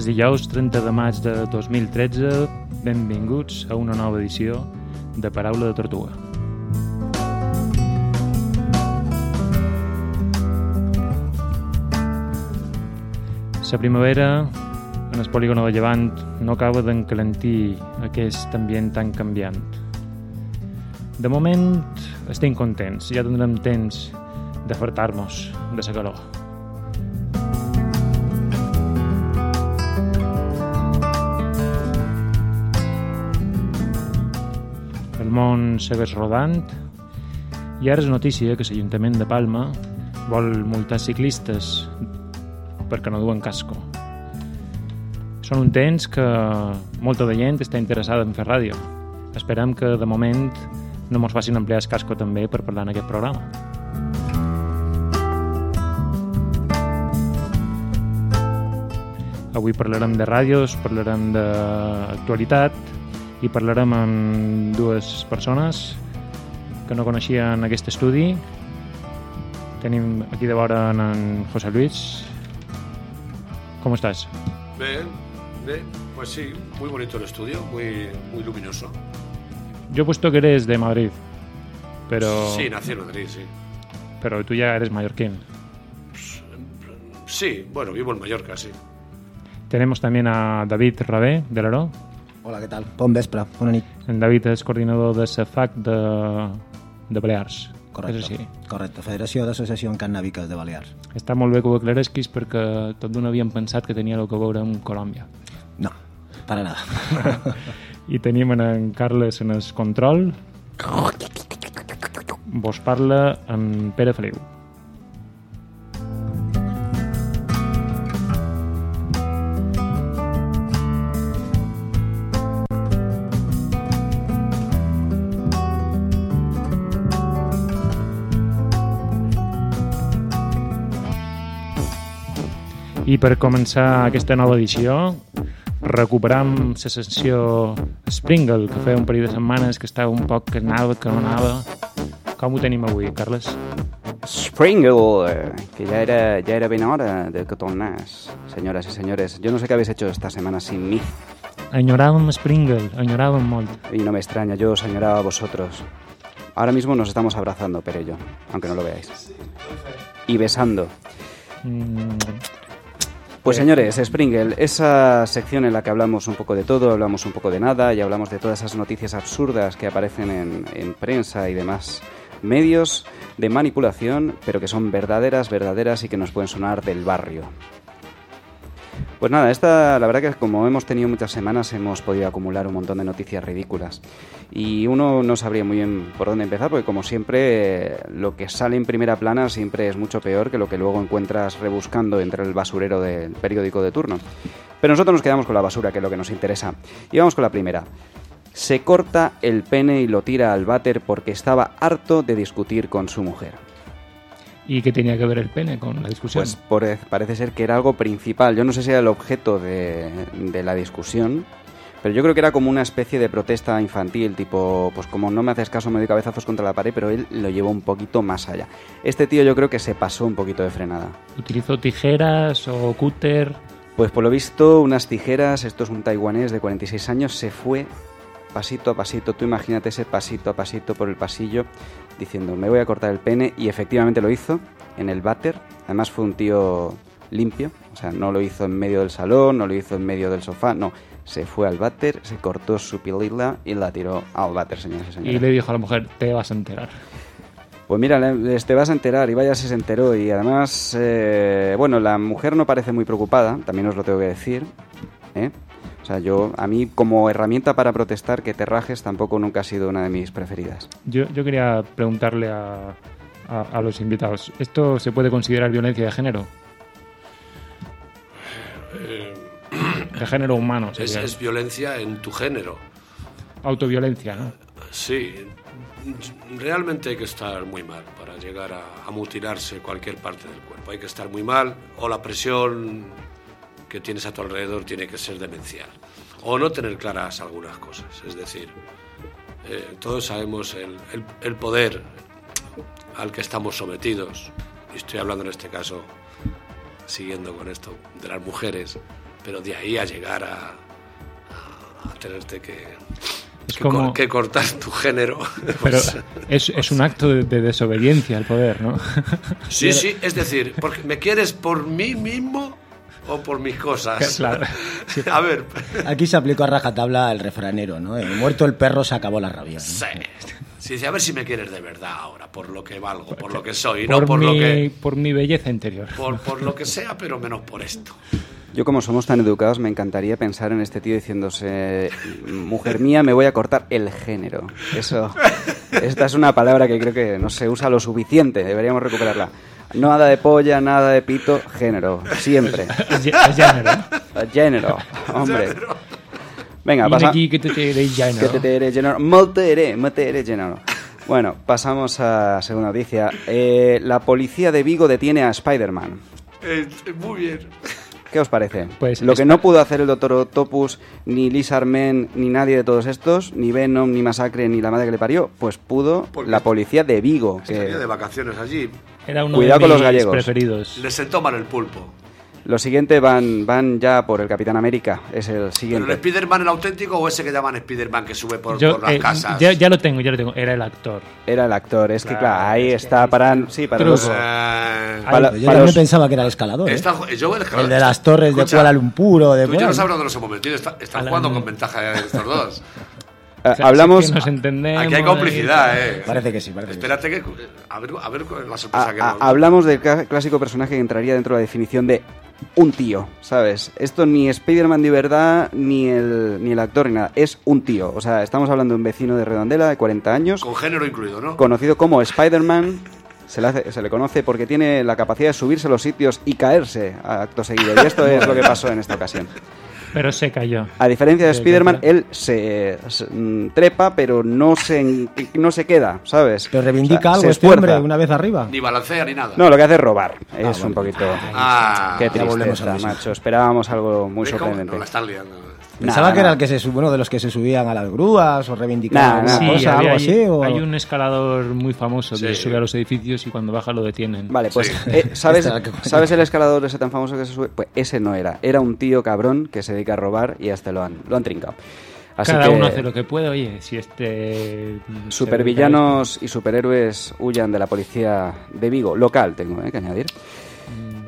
És dijous 30 de maig de 2013. Benvinguts a una nova edició de Paraula de Tortuga. La primavera en el polígono de Llevant no acaba d'encalentir aquest ambient tan canviant. De moment estem contents, ja tindrem temps de fartar-nos de la calor. Món segueix rodant i ara és notícia que l'Ajuntament de Palma vol multar ciclistes perquè no duen casco. Són un temps que molta de gent està interessada en fer ràdio. Esperem que de moment no mos facin emplear el casco també per parlar en aquest programa. Avui parlarem de ràdios, parlarem d'actualitat i parlarem amb dues persones que no coneixien aquest estudi. Tenim aquí de vora en José Luis. ¿Cómo estás? Bien, bien, pues sí, muy bonito el estudio, muy, muy luminoso. Yo he puesto que eres de Madrid, pero... Sí, nací en Madrid, sí. Pero tú ya eres mallorquín. Sí, bueno, vivo en Mallorca, sí. Tenemos también a David Rabé, de l'Aró. Hola, què tal? Bon vespre, bona nit. En David és coordinador de SAFAC de, de Balears. Correcte, És així. correcte. Federació d'Associacions Cannàbiques de Balears. Està molt bé que ho aclaresquis perquè tot d'una havíem pensat que tenia el que veure amb Colòmbia. No, para nada. I tenim en, en Carles en el control. Vos parla en Pere Feliu. I per començar aquesta nova edició, recuperam la sessió Springle, que feia un parell de setmanes que estava un poc que anava, que no anava. Com ho tenim avui, Carles? Springle, que ya era, ya era bien hora de que tornás. Señoras y señores, yo no sé qué habéis hecho esta semana sin mí. Enyoràvem Springle, enyoràvem molt. Y no me extraña, yo os añoraba a vosotros. Ahora mismo nos estamos abrazando, Pere y yo, aunque no lo veáis. Y besando. Mm, Pues señores, Springle, esa sección en la que hablamos un poco de todo, hablamos un poco de nada y hablamos de todas esas noticias absurdas que aparecen en, en prensa y demás medios de manipulación, pero que son verdaderas, verdaderas y que nos pueden sonar del barrio. Pues nada, esta, la verdad que como hemos tenido muchas semanas hemos podido acumular un montón de noticias ridículas. Y uno no sabría muy bien por dónde empezar, porque como siempre, lo que sale en primera plana siempre es mucho peor que lo que luego encuentras rebuscando entre el basurero del periódico de turno. Pero nosotros nos quedamos con la basura, que es lo que nos interesa. Y vamos con la primera. Se corta el pene y lo tira al váter porque estaba harto de discutir con su mujer. ¿Y qué tenía que ver el pene con la discusión? Pues por- parece ser que era algo principal. Yo no sé si era el objeto de, de la discusión, pero yo creo que era como una especie de protesta infantil, tipo, pues como no me haces caso me doy cabezazos contra la pared, pero él lo llevó un poquito más allá. Este tío yo creo que se pasó un poquito de frenada. ¿Utilizó tijeras o cúter? Pues por lo visto, unas tijeras, esto es un taiwanés de 46 años, se fue pasito a pasito. Tú imagínate ese pasito a pasito por el pasillo diciendo, me voy a cortar el pene, y efectivamente lo hizo en el váter. Además fue un tío limpio, o sea, no lo hizo en medio del salón, no lo hizo en medio del sofá, no. Se fue al váter, se cortó su pilila y la tiró al váter, señores y señores. Y le dijo a la mujer, te vas a enterar. Pues mira, te vas a enterar y vaya si se enteró y además, eh, bueno, la mujer no parece muy preocupada, también os lo tengo que decir, ¿eh? O sea, yo, a mí como herramienta para protestar que te rajes tampoco nunca ha sido una de mis preferidas. Yo, yo quería preguntarle a, a- a los invitados, ¿esto se puede considerar violencia de género? De género humano, Es, es violencia en tu género. Autoviolencia, ¿no? Sí, realmente hay que estar muy mal para llegar a, a mutilarse cualquier parte del cuerpo. Hay que estar muy mal o la presión que tienes a tu alrededor tiene que ser demencial. O no tener claras algunas cosas. Es decir, eh, todos sabemos el, el- el poder al que estamos sometidos. Y estoy hablando en este caso, siguiendo con esto, de las mujeres. pero de ahí a llegar a, a, tenerte que, Es que, como- que cortar tu género. Pero pues, es, es un acto de, de desobediencia al poder, ¿no? sí, sí, es decir, porque ¿me quieres por mí mismo o por mis cosas? Claro. A ver, Aquí se aplicó a rajatabla el refranero, ¿no? Eh, muerto el perro se acabó la rabia. ¿no? sí. Sí, sí, a ver si me quieres de verdad ahora, por lo que valgo, por lo que soy, por, no por mi, lo que por mi belleza interior. por, por lo que sea, pero menos por esto. Yo como somos tan educados me encantaría pensar en este tío diciéndose, mujer mía, me voy a cortar el género. Eso, esta es una palabra que creo que no se usa lo suficiente, deberíamos recuperarla. Nada de polla, nada de pito, género, siempre. Género. Género, hombre. Venga, pasa... aquí que te diré género. Que te tere género. Molte ere, molte ere género. Bueno, pasamos a segunda noticia. Eh, la policía de Vigo detiene a Spider-Man. Eh, muy bien. ¿Qué os parece? Pues Lo que no pudo hacer el Doctor Octopus, ni Liz Armen, ni nadie de todos estos, ni Venom, ni Masacre, ni la madre que le parió, pues pudo Porque la policía de Vigo. Estaría Que de vacaciones allí. Era uno Cuidado de con los mis gallegos. preferidos. Le sentó mal el pulpo. Lo siguiente van, van ya por el Capitán América. Es el ¿Pero el siguiente. Spider-Man el auténtico o ese que llaman Spider-Man que sube por, Yo, por las eh, casas? ya, ya lo tengo, ya lo tengo. Era el actor. Era el actor. Es que, Claro, ahí es que está para. está. Sí, para Truco. los. Eh, Para- Yo para también los- pensaba que era el escalador. ¿eh? yo el, El de las torres de Kuala Lumpur o de Tú ya nos hemos metido. Está- están Alan- jugando con ventaja eh, estos dos. Eh, hablamos. que nos entendemos. Aquí hay complicidad, ¿eh? Parece que sí, parece que sí. Espérate que... A ver, a ver es la sorpresa A- que a- nos- hablamos del clásico personaje que entraría dentro de la definición de un tío, ¿sabes? Esto ni Spider-Man de verdad, ni el, ni el actor, ni nada. Es un tío. O sea, estamos hablando de un vecino de Redondela de 40 años, Con género incluido, ¿no? conocido como Spider-Man. Se le, hace- se le conoce porque tiene la capacidad de subirse a los sitios y caerse a acto seguido. Y esto es lo que pasó en esta ocasión. Pero se cayó. A diferencia de Spider-Man, él se, se, mm, trepa, pero no se, no se queda, ¿sabes? Pero reivindica O sea, algo se este esfuerza. hombre una vez arriba. Ni balancea ni nada. No, lo que hace es robar. Es un poquito. Ah, Qué ya volvemos tristeza, macho. Esperábamos algo muy sorprendente. No, la están liando. Pensaba Nah, que era nah. el que se sub- uno de los que se subían a las grúas o reivindicaban Nah. Sí, cosa, había- algo así. o- hay un escalador muy famoso que Sí. sube a los edificios y cuando baja lo detienen. Vale, pues, Sí. eh, ¿sabes, era ¿sabes el escalador ese tan famoso que se sube? Pues ese no era. Era un tío cabrón que se dedica a robar y hasta lo han, lo han trincado. Así Cada que uno hace lo que puede. Oye, si este. supervillanos y superhéroes huyan de la policía de Vigo. Local, tengo eh, que añadir.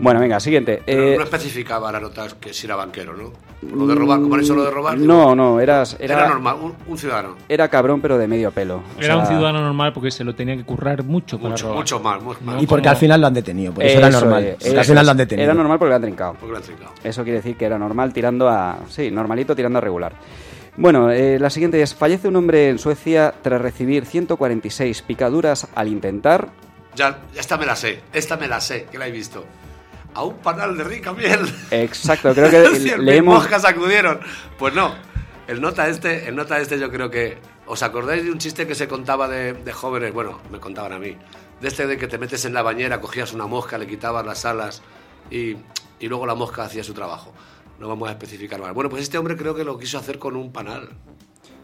Bueno, venga, siguiente. Pero Eh, no especificaba la nota que si era banquero, ¿no? Lo de robar, como han hecho lo de robar. no, no, eras, Era, era, normal, un, un ciudadano. era cabrón pero de medio pelo. O Era un ciudadano normal porque se lo tenía que currar mucho para Mucho, robar. mucho más. mucho más. Y porque al final lo han detenido, por eso, era Eso normal. es, Porque al eso final es. lo han detenido. Era normal porque lo han trincado. Porque lo han trincado. Eso quiere decir que era normal tirando a... Sí, normalito tirando a regular. Bueno, eh, la siguiente es, fallece un hombre en Suecia tras recibir 146 picaduras al intentar... Ya, ya esta me la sé. Esta me la sé, que la he visto. A un panal de rica miel. Exacto, creo que mil leemos... moscas acudieron. Pues no. El nota este, el nota este yo creo que... ¿Os acordáis de un chiste que se contaba de, de jóvenes? Bueno, me contaban a mí. De este de que te metes en la bañera, cogías una mosca, le quitabas las alas y, y luego la mosca hacía su trabajo. No vamos a especificar más. Bueno, pues este hombre creo que lo quiso hacer con un panal.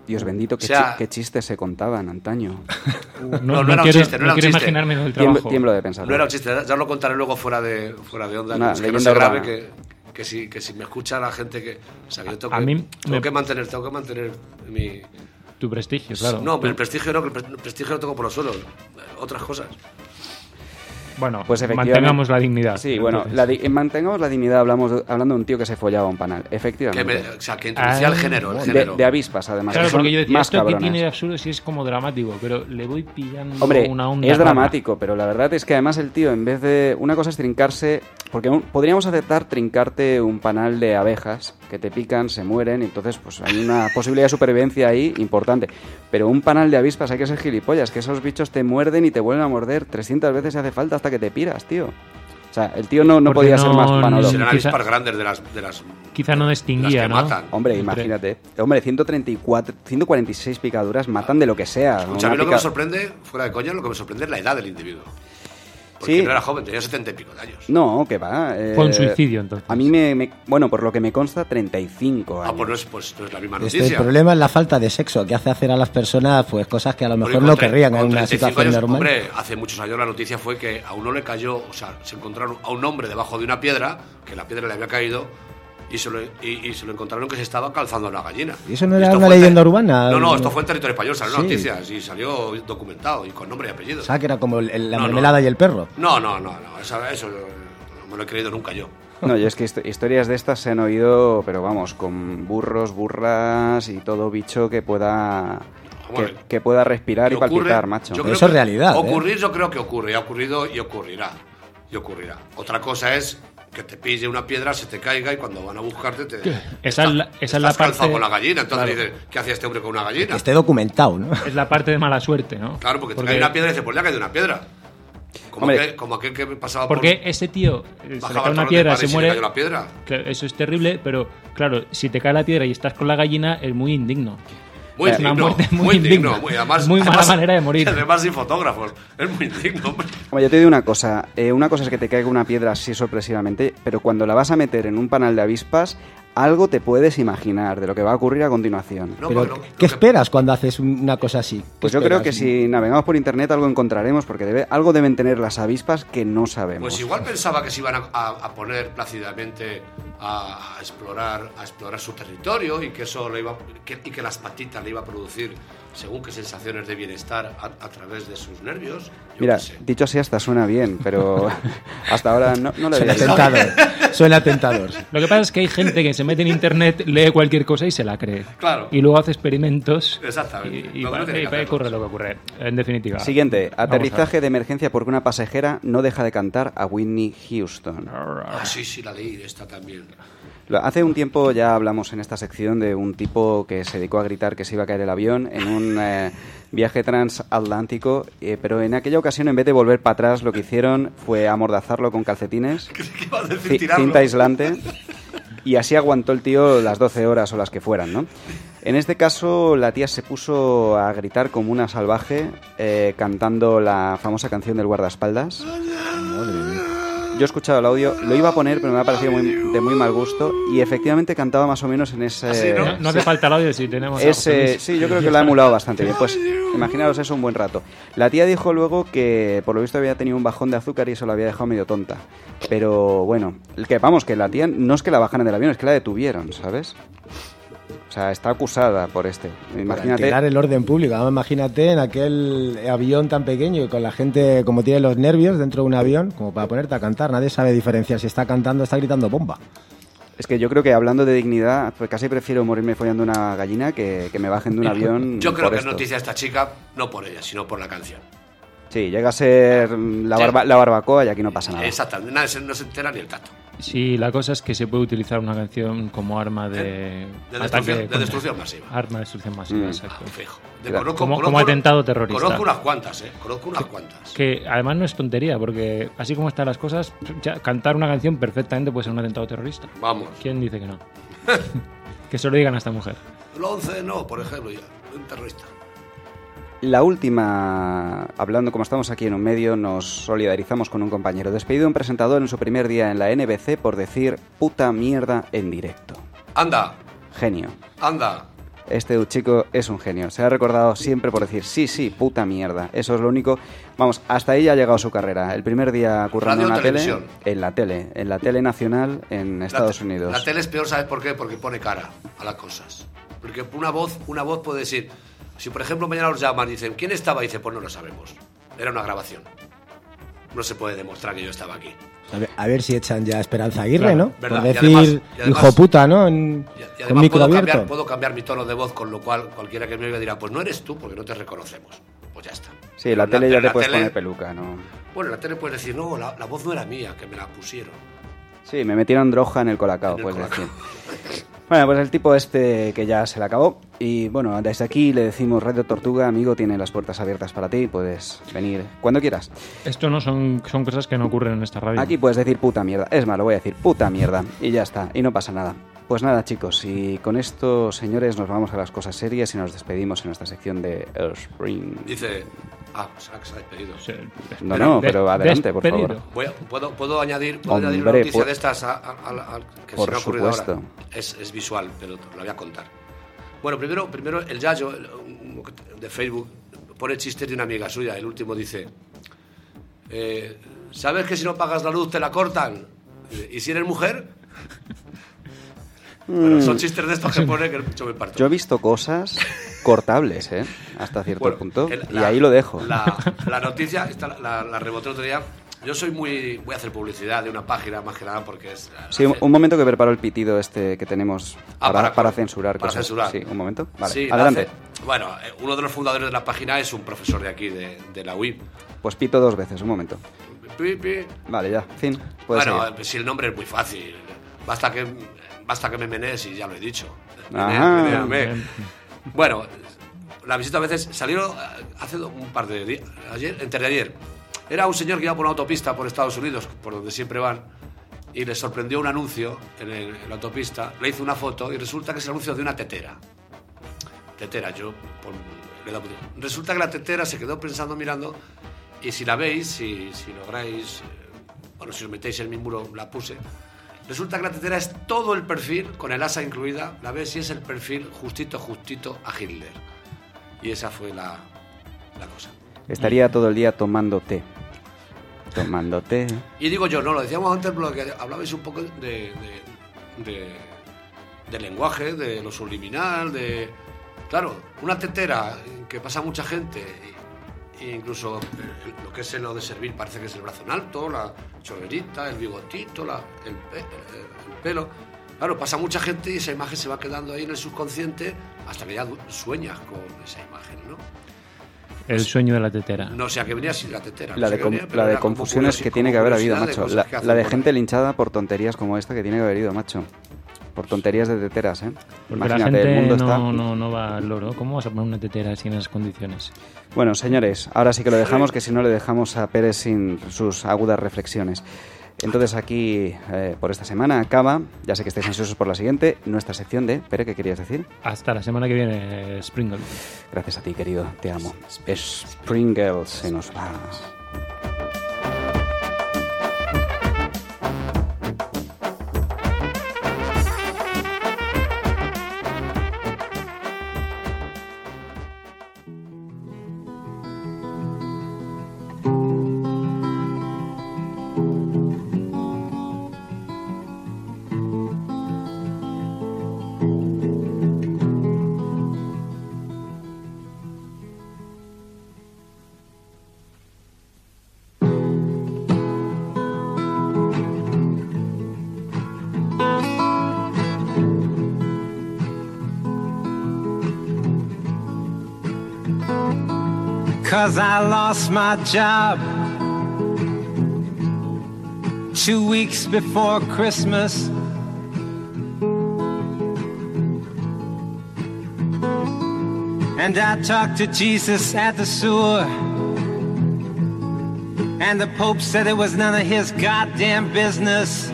Dios bendito, qué, O sea- chi- qué chistes se contaban antaño. No, No, no no era un quiero, chiste, no era un quiero chiste. imaginarme el trabajo. tiemblo de pensarlo. No era un chiste, ya os lo contaré luego fuera de, fuera de onda. Que, es que no se urbana. que, que, si, que si me escucha la gente que... O sea, que yo tengo, A que, mí tengo me- que mantener, tengo que mantener mi... Tu prestigio, claro. No, pero el prestigio no, que el pre- el prestigio lo tengo por los suelos. Otras cosas. Bueno, Pues efectivamente- mantengamos la dignidad. Sí, bueno, Entonces, la di- en mantengamos la dignidad, hablamos de- hablando de un tío que se follaba un panal. Que Efectivamente. me, o sea, que introducía Ah, el género, el de, género. de avispas, además. Claro, porque yo decía, más esto que tiene de absurdo sí es como dramático, pero le voy pillando Hombre, una onda. es rara. dramático, pero la verdad es que además el tío, en vez de. Una cosa es trincarse. Porque un- podríamos aceptar trincarte un panal de abejas que te pican, se mueren, y entonces pues hay una posibilidad de supervivencia ahí importante. Pero un panal de avispas hay que ser gilipollas, que esos bichos te muerden y te vuelven a morder 300 veces si hace falta hasta que te piras, tío. O sea, el tío no, no podía ser más Serán avispas grandes de las, de las, Quizá no de las distinguía, que ¿no? matan. Hombre, Entre- imagínate. Hombre, 134, 146 picaduras matan de lo que sea. Escucha, a mí lo que me sorprende, fuera de coña, lo que me sorprende es la edad del individuo. Porque Sí. no era joven, tenía setenta y pico de años. No, que va. eh, Fue un suicidio, entonces. A mí me, me- Bueno, por lo que me consta, 35 años. Ah, pues no es, pues no es la misma Este, noticia. el problema es la falta de sexo, que hace hacer a las personas pues cosas que a lo mejor no querrían en una 35 situación años, normal. Hombre, hace muchos años la noticia fue que a uno le cayó, o sea, se encontraron a un hombre debajo de una piedra, que la piedra le había caído y se, lo, y, y se lo encontraron que se estaba calzando una gallina. ¿Y eso no era una leyenda te- urbana? No, no, esto fue en territorio español, salió Sí. noticias y salió documentado y con nombre y apellido. O sea, que era como el- el- la No, no. mermelada y el perro. No, no, no, no, eso no me lo he creído nunca yo. No, y es que histo- historias de estas se han oído, pero vamos, con burros, burras y todo bicho que pueda que, que pueda respirar y, Y ocurre- palpitar, macho. yo Pero eso es realidad, ¿eh? Ocurrir yo creo que ocurre, ha ocurrido y ocurrirá. Y ocurrirá. Otra cosa es que te pille una piedra, se te caiga y cuando van a buscarte te... Esa es la- esa es la parte- con la gallina. Entonces Claro. dices, ¿qué hacía este hombre con una Que gallina? esté documentado, ¿no? Es la parte de mala suerte, ¿no? Claro, porque, te cae una piedra y dices, pues le ha caído una piedra. Como, Hombre. aquel, como aquel que pasaba Porque por... ese tío eh, se le bajaba cae el una piedra, se y le muere. cayó la piedra. que Eso es terrible, pero claro, si te cae la piedra y estás con la gallina, es muy indigno. Muy Es una muerte muy muy indigna. digno. Muy, además, Muy mala además- manera de morir. Además sin fotógrafos. Es muy digno, hombre. Hombre, yo te digo una cosa, eh, una cosa es que te caiga una piedra así sorpresivamente, pero cuando la vas a meter en un panal de avispas, algo te puedes imaginar de lo que va a ocurrir a continuación. No, Pero, lo- ¿qué lo esperas cuando haces un- una cosa así? ¿Qué Pues yo creo que esperas? si navegamos por internet algo encontraremos, porque debe, algo deben tener las avispas que no sabemos. Pues igual pensaba que se iban a, a- a poner plácidamente a, a explorar a explorar su territorio y que eso le iba que- y que las patitas le iba a producir según qué sensaciones de bienestar a, a través de sus nervios. Yo Mira, dicho así hasta suena bien, pero hasta ahora no, no le Suena veía. Suena tentador. Lo que pasa es que hay gente que se mete en internet, lee cualquier cosa y se la cree. Claro. Y luego hace experimentos. Exactamente. Y, y no y ocurre lo que ocurre. En definitiva. Siguiente, aterrizaje de emergencia porque una pasajera no deja de cantar a Whitney Houston. Ah, sí, sí, la leí, esta también. Hace un tiempo ya hablamos en esta sección de un tipo que se dedicó a gritar que se iba a caer el avión en un eh, viaje transatlántico, eh, pero en aquella ocasión en vez de volver para atrás lo que hicieron fue amordazarlo con calcetines, cinta aislante y así aguantó el tío las 12 horas o las que fueran, ¿no? En este caso la tía se puso a gritar como una salvaje eh, cantando la famosa canción del guardaespaldas. Yo he escuchado el audio, lo iba a poner, pero me ha parecido muy, de muy mal gusto. Y efectivamente cantaba más o menos en ese. ¿Ah, sí, no? Hace falta el audio si tenemos. ese sí, yo creo que lo ha emulado bastante bien. Pues imaginaros eso un buen rato. La tía dijo luego que por lo visto había tenido un bajón de azúcar y eso la había dejado medio tonta. Pero bueno, que vamos, que la tía no es que la bajaran del avión, es que la detuvieron, ¿sabes? O sea, está acusada por este. Imagínate. alterar el orden público. Imagínate en aquel avión tan pequeño y con la gente como tiene los nervios dentro de un avión, como para ponerte a cantar. Nadie sabe diferenciar si está cantando o está gritando bomba. Es que yo creo que hablando de dignidad, pues casi prefiero morirme follando una gallina que, que me bajen de un avión. Yo creo por que es noticia esta chica, no por ella, sino por la canción. Sí, llega a ser la, barba- la barbacoa y aquí no pasa nada. Exactamente, nadie se- no se entera ni el tato. Sí, la cosa es que se puede utilizar una canción como arma de. De ataque destrucción, de contra- destrucción masiva. Arma de destrucción masiva, Mm. exacto. Fijo. De- Claro. Como- como atentado terrorista. Conozco unas cuantas, ¿eh? Conozco unas cuantas. Que además no es tontería, porque así como están las cosas, ya cantar una canción perfectamente puede ser un atentado terrorista. Vamos. ¿Quién dice que no? que se lo digan a esta mujer. El 11 no, por ejemplo, ya. Un terrorista. La última, hablando como estamos aquí en un medio, nos solidarizamos con un compañero. Despedido un presentador en su primer día en la NBC por decir puta mierda en directo. Anda, Genio. anda. Este chico es un genio. Se ha recordado siempre por decir sí, sí, puta mierda. Eso es lo único. Vamos, hasta ahí ha llegado su carrera. El primer día currando Radio en la tele. En la tele. En la tele nacional en Estados Unidos. La tele es peor, ¿sabes por qué? Porque pone cara a las cosas. Porque una voz, una voz puede decir, si por ejemplo mañana os llaman y dicen, ¿quién estaba? Y dice, pues no lo sabemos. Era una grabación. No se puede demostrar que yo estaba aquí. A ver, a ver si echan ya Esperanza Aguirre, Claro, ¿no? verdad. Por Y decir además- y además- hijo puta, ¿no? En, Y, y con micro puedo abierto. cambiar, puedo cambiar mi tono de voz, con lo cual cualquiera que me oiga dirá, pues no eres tú porque no te reconocemos. Pues ya está. Sí, la Pero tele ya te la puedes tele- poner peluca, ¿no? Bueno, en la tele puedes decir, no, la, la voz no era mía, que me la pusieron. Sí, me metieron droga en el colacao, En el pues colacao. decir. Bueno, pues el tipo este que ya se le acabó. Y bueno, desde aquí le decimos Radio Tortuga, amigo, tiene las puertas abiertas para ti, puedes venir cuando quieras. Esto no son, son cosas que no ocurren en esta radio. Aquí puedes decir puta mierda. Es más, lo voy a decir puta mierda. Y ya está, y no pasa nada. Pues nada, chicos, y con esto, señores, nos vamos a las cosas serias y nos despedimos en nuestra sección de Earth Spring. Dice, ah, pues se ha despedido. Sí, No, no, pero adelante, por favor. Voy a- ¿puedo, ¿Puedo añadir, ¿puedo Hombre, añadir una noticia de estas a- a- a- a- que por se me ha ocurrido supuesto. ahora? Es, es visual, pero te lo voy a contar. Bueno, primero, primero el Yayo el- un- de Facebook pone chistes de una amiga suya. El último dice, eh, ¿sabes que si no pagas la luz te la cortan? ¿Y si eres mujer? Bueno, son chistes de estos que pone que yo me parto. Yo he visto cosas cortables, ¿eh? Hasta cierto Bueno, punto. el- y ahí lo dejo. La, la noticia, esta, la, la reboté el otro día. Yo soy muy. Voy a hacer publicidad de una página más que nada porque es. Sí, un, un momento que preparo el pitido este que tenemos Ah, para, para- para censurar para cosas. censurar. Sí, un momento. Vale, Sí, la adelante. hace- bueno, eh, uno de los fundadores de la página es un profesor de aquí, de, de la UIP. Pues pito dos veces, un momento. Pi, pi. Vale, ya, fin. Puedes Bueno, seguir. si el nombre es muy fácil. Basta que, basta que me menees y ya lo he dicho. Ajá. Menea-. Bueno, la visita a veces salió eh, hace un par de días, ayer, entre ayer. Era un señor que iba por una autopista por Estados Unidos, por donde siempre van, y le sorprendió un anuncio en, el- en la autopista, le hizo una foto y resulta que es el anuncio de una tetera. Tetera, yo por- le dado- Resulta que la tetera se quedó pensando, mirando, y si la veis, si, si lográis, eh, bueno, si os metéis en mi muro, la puse. Resulta que la tetera es todo el perfil, con el asa incluida, la ves y es el perfil justito, justito a Hitler. Y esa fue la, la cosa. Estaría todo el día tomando té. Tomando té. Y digo yo, no, lo decíamos antes, por lo que hablabais un poco de, de, de- de lenguaje, de lo subliminal, de... Claro, una tetera que pasa mucha gente, e incluso eh, lo que es lo de servir, parece que es el brazo en alto, la chorrerita, el bigotito, la- el, pe- el- el pelo. Claro, pasa mucha gente y esa imagen se va quedando ahí en el subconsciente hasta que ya sueñas con esa imagen, ¿no? El sueño de la tetera. No sé a qué venía si la tetera. no La sé de, com- venía, la de confusiones que tiene que haber habido, macho. La, que la de gente linchada por tonterías como esta que tiene que haber habido, macho. Por tonterías de teteras, ¿eh? Porque Imagínate, la el gente mundo no, está... no, no va al loro. ¿Cómo vas a poner una tetera así en esas condiciones? Bueno, señores, ahora sí que lo dejamos, que si no le dejamos a Pérez sin sus agudas reflexiones. Entonces aquí, eh, por esta semana, acaba, ya sé que estáis ansiosos por la siguiente, nuestra sección de... Pérez, ¿qué querías decir? Hasta la semana que viene, Springle. Gracias a ti, querido, te amo. Springle se nos va. Cause I lost my job two weeks before Christmas. And I talked to Jesus at the sewer. And the Pope said it was none of his goddamn business.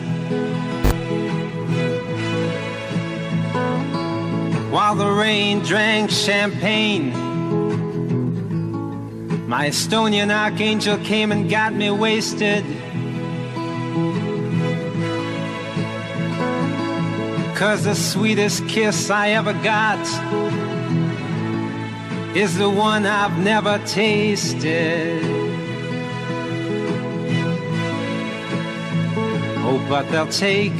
While the rain drank champagne. My Estonian archangel came and got me wasted. Cause the sweetest kiss I ever got is the one I've never tasted. Oh, but they'll take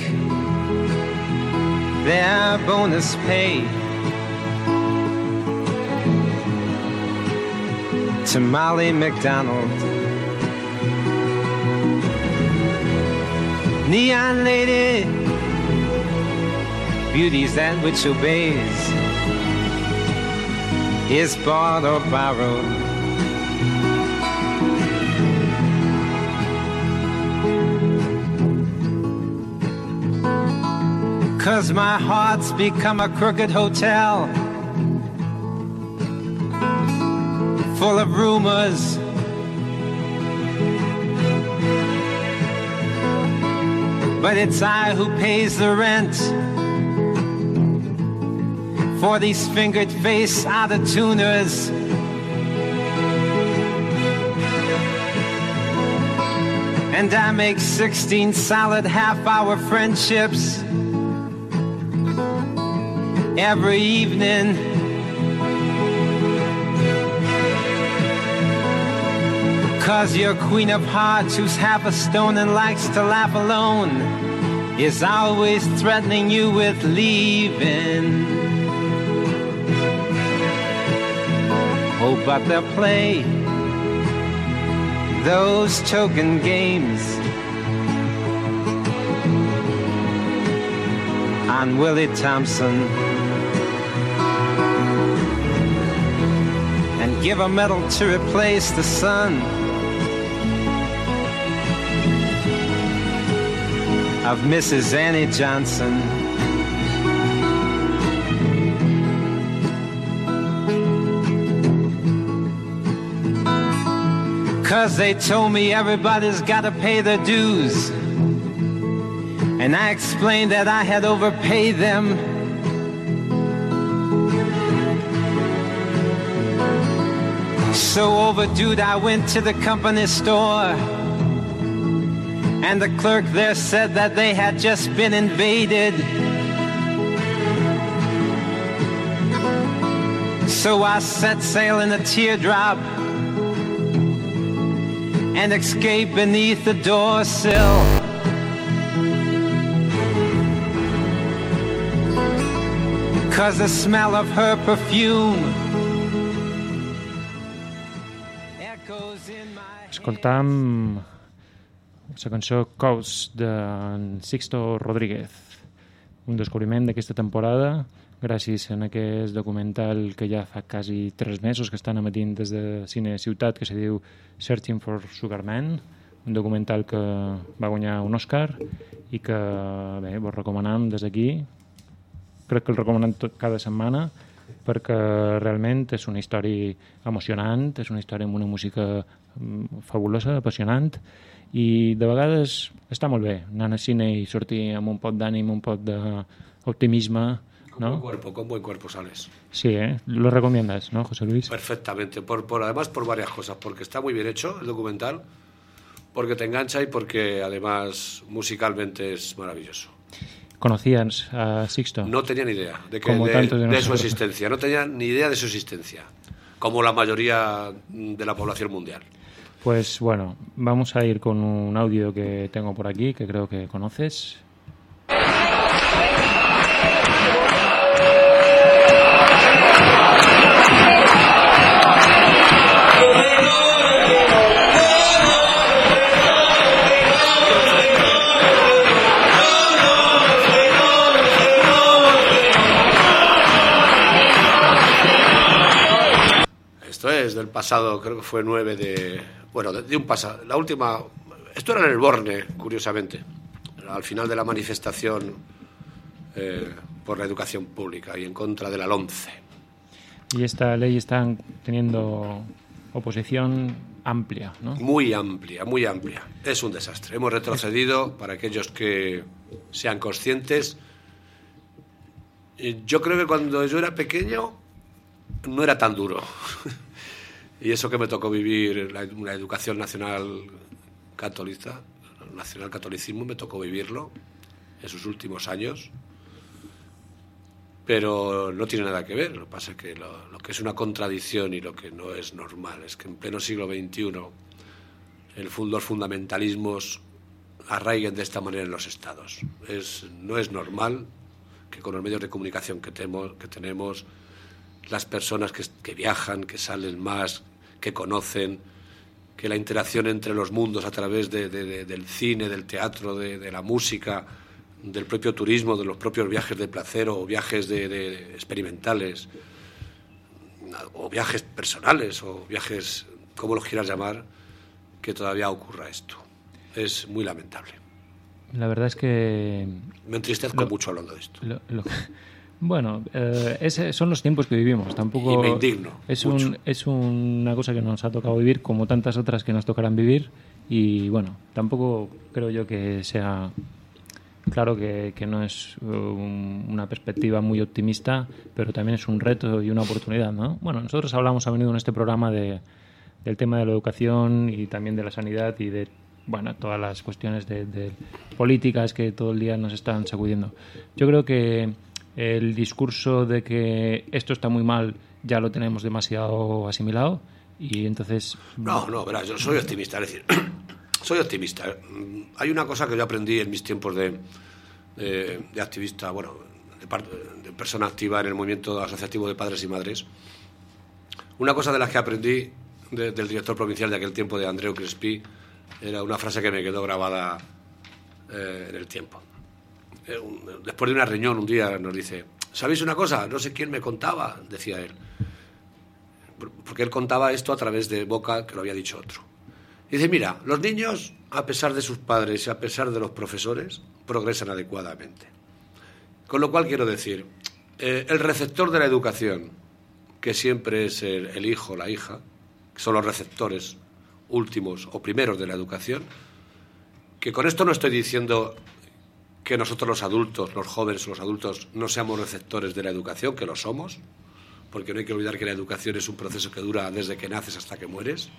their bonus pay. To Molly McDonald. Neon lady, beauty's that which obeys, is bought or borrowed. Cause my heart's become a crooked hotel. Full of rumors. But it's I who pays the rent for these fingered face out of tuners. And I make 16 solid half hour friendships every evening. Cause you're queen of hearts who's half a stone and likes to laugh alone. is always threatening you with leaving. Oh, but they'll play those token games on Willie Thompson and give a medal to replace the sun. Of Mrs. Annie Johnson. Cause they told me everybody's gotta pay their dues. And I explained that I had overpaid them. So overdue, I went to the company store. And the clerk there said that they had just been invaded. So I set sail in a teardrop and escaped beneath the door sill. Cause the smell of her perfume echoes in my Escoltam la cançó Cous de Sixto Rodríguez, un descobriment d'aquesta temporada gràcies a aquest documental que ja fa quasi tres mesos que estan emetint des de Cine Ciutat que se diu Searching for Sugar Man, un documental que va guanyar un Oscar i que bé, vos recomanam des d'aquí. Crec que el recomanem tot cada setmana perquè realment és una història emocionant, és una història amb una música mm, fabulosa, apassionant i de vegades està molt bé anar al cine i sortir amb un pot d'ànim, un pot d'optimisme, Con ¿no? buen cuerpo, con buen cuerpo sales. Sí, ¿eh? Lo recomiendas, ¿no, José Luis? Perfectamente, por, por, además por varias cosas, porque está muy bien hecho el documental, porque te engancha y porque además musicalmente es maravilloso. ¿Conocías a Sixto? No tenía ni idea de, que, Como de, tantos de de su existencia, no tenía ni idea de su existencia, como la mayoría de la población mundial. Pues bueno, vamos a ir con un audio que tengo por aquí que creo que conoces. Esto es del pasado, creo que fue 9 de. Bueno, de, de un pasado. La última. Esto era en el Borne, curiosamente. Al final de la manifestación eh, por la educación pública y en contra de la LOMCE. Y esta ley está teniendo oposición amplia, ¿no? Muy amplia, muy amplia. Es un desastre. Hemos retrocedido para aquellos que sean conscientes. Y Yo creo que cuando yo era pequeño no era tan duro. y eso que me tocó vivir la, educación nacional católica, nacional catolicismo, me tocó vivirlo en sus últimos años. Pero no tiene nada que ver. Lo que pasa es que lo, que es una contradicción y lo que no es normal es que en pleno siglo XXI el, los fundamentalismos arraiguen de esta manera en los estados. Es, no es normal que con los medios de comunicación que, temo- que tenemos, las personas que viajan, que salen más, que conocen, que la interacción entre los mundos a través de- de- de- del cine, del teatro, de, la música, del propio turismo, de los propios viajes de placer o viajes de experimentales, o viajes personales, o viajes, como los quieras llamar, que todavía ocurra esto. Es muy lamentable. La verdad es que Me entristezco Lo- mucho hablando de esto. Lo- lo- bueno, eh, ese- son los tiempos que vivimos. Tampoco Y me indigno, Es, mucho. un, es una cosa que nos ha tocado vivir, como tantas otras que nos tocarán vivir. Y bueno, tampoco creo yo que sea. Claro que, que no es un- una perspectiva muy optimista, pero también es un reto y una oportunidad, ¿no? Bueno, nosotros hablamos a menudo en este programa de, del tema de la educación y también de la sanidad y de bueno todas las cuestiones de, de políticas que todo el día nos están sacudiendo. Yo creo que el discurso de que esto está muy mal ya lo tenemos demasiado asimilado y entonces No, no, verás, yo soy optimista. Es decir, soy optimista. Mm, Hay una cosa que yo aprendí en mis tiempos de, de, activista, bueno, de, de persona activa en el movimiento asociativo de padres y madres. Una cosa de las que aprendí de- del director provincial de aquel tiempo, de Andreu Crespi, era una frase que me quedó grabada eh, en el tiempo. Eh, después de una reunión un día nos dice, ¿sabéis una cosa? No sé quién me contaba, decía él. Por- Porque él contaba esto a través de boca que lo había dicho otro. Dice, mira, los niños, a pesar de sus padres y a pesar de los profesores, progresan adecuadamente. Con lo cual quiero decir, eh, el receptor de la educación, que siempre es el, el hijo, la hija, que son los receptores últimos o primeros de la educación, que con esto no estoy diciendo que nosotros los adultos, los jóvenes los adultos, no seamos receptores de la educación, que lo somos, porque no hay que olvidar que la educación es un proceso que dura desde que naces hasta que mueres.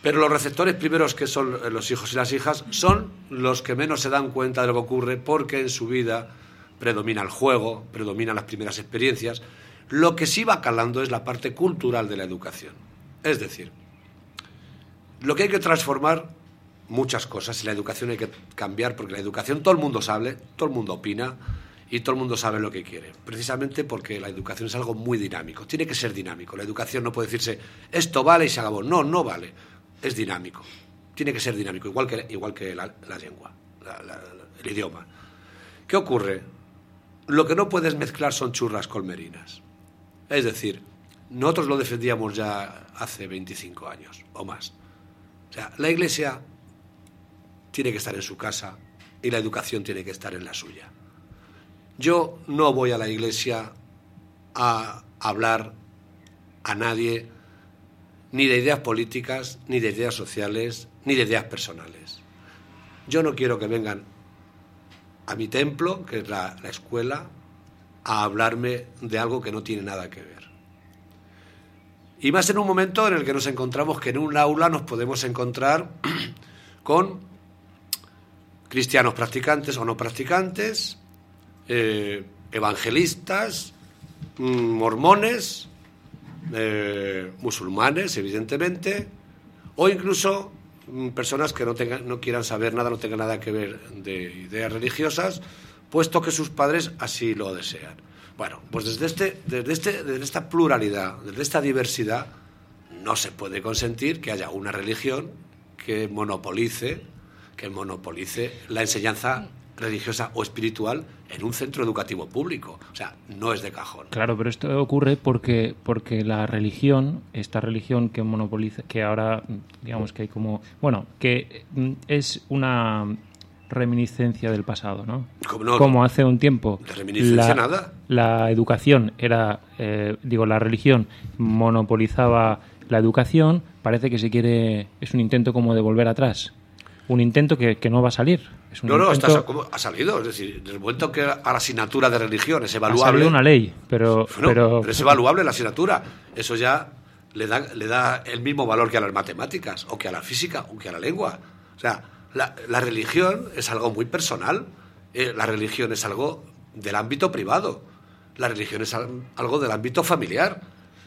Pero los receptores primeros, que son los hijos y las hijas, son los que menos se dan cuenta de lo que ocurre porque en su vida predomina el juego, predominan las primeras experiencias. Lo que sí va calando es la parte cultural de la educación. Es decir, lo que hay que transformar muchas cosas y la educación hay que cambiar porque la educación todo el mundo sabe, todo el mundo opina y todo el mundo sabe lo que quiere. Precisamente porque la educación es algo muy dinámico. Tiene que ser dinámico. La educación no puede decirse esto vale y se acabó. No, no vale. Es dinámico. Tiene que ser dinámico, igual que, igual que la, lengua, el idioma. ¿Qué ocurre? Lo que no puedes mezclar son churras con merinas. Es decir, nosotros lo defendíamos ya hace 25 años o más. O sea, la iglesia tiene que estar en su casa y la educación tiene que estar en la suya. Yo no voy a la iglesia a hablar a nadie ni de ideas políticas, ni de ideas sociales, ni de ideas personales. Yo no quiero que vengan a mi templo, que es la, la escuela, a hablarme de algo que no tiene nada que ver. Y más en un momento en el que nos encontramos que en un aula nos podemos encontrar con cristianos practicantes o no practicantes, eh, evangelistas, mm, mormones, eh, musulmanes, evidentemente, o incluso mm, personas que no, no quieran saber nada, no tengan nada que ver de ideas religiosas, puesto que sus padres así lo desean. Bueno, pues desde, este, desde, este, desde esta pluralidad, desde esta diversidad, no se puede consentir que haya una religión que monopolice, que monopolice la enseñanza religiosa o espiritual en un centro educativo público. O sea, no es de cajón. Claro, pero esto ocurre porque, porque la religión, esta religión que monopoliza, que ahora, digamos que hay como, bueno, que mm, es una reminiscencia del pasado, ¿no? Como no, como hace un tiempo de reminiscencia la, nada. la educación era, eh, digo, la religión monopolizaba la educación, parece que se quiere, es un intento como de volver atrás, un intento que, que no va a salir. Es un No, no, intento- está, ha salido. Es decir, desde el momento que a la asignatura de religión es ha evaluable. salido una ley, pero, Bueno, pero, pero es evaluable la asignatura. Eso ya le da, le da el mismo valor que a las matemáticas, o que a la física, o que a la lengua. O sea, la, la religión es algo muy personal. Eh, la religión es algo del ámbito privado. La religión es al- algo del ámbito familiar.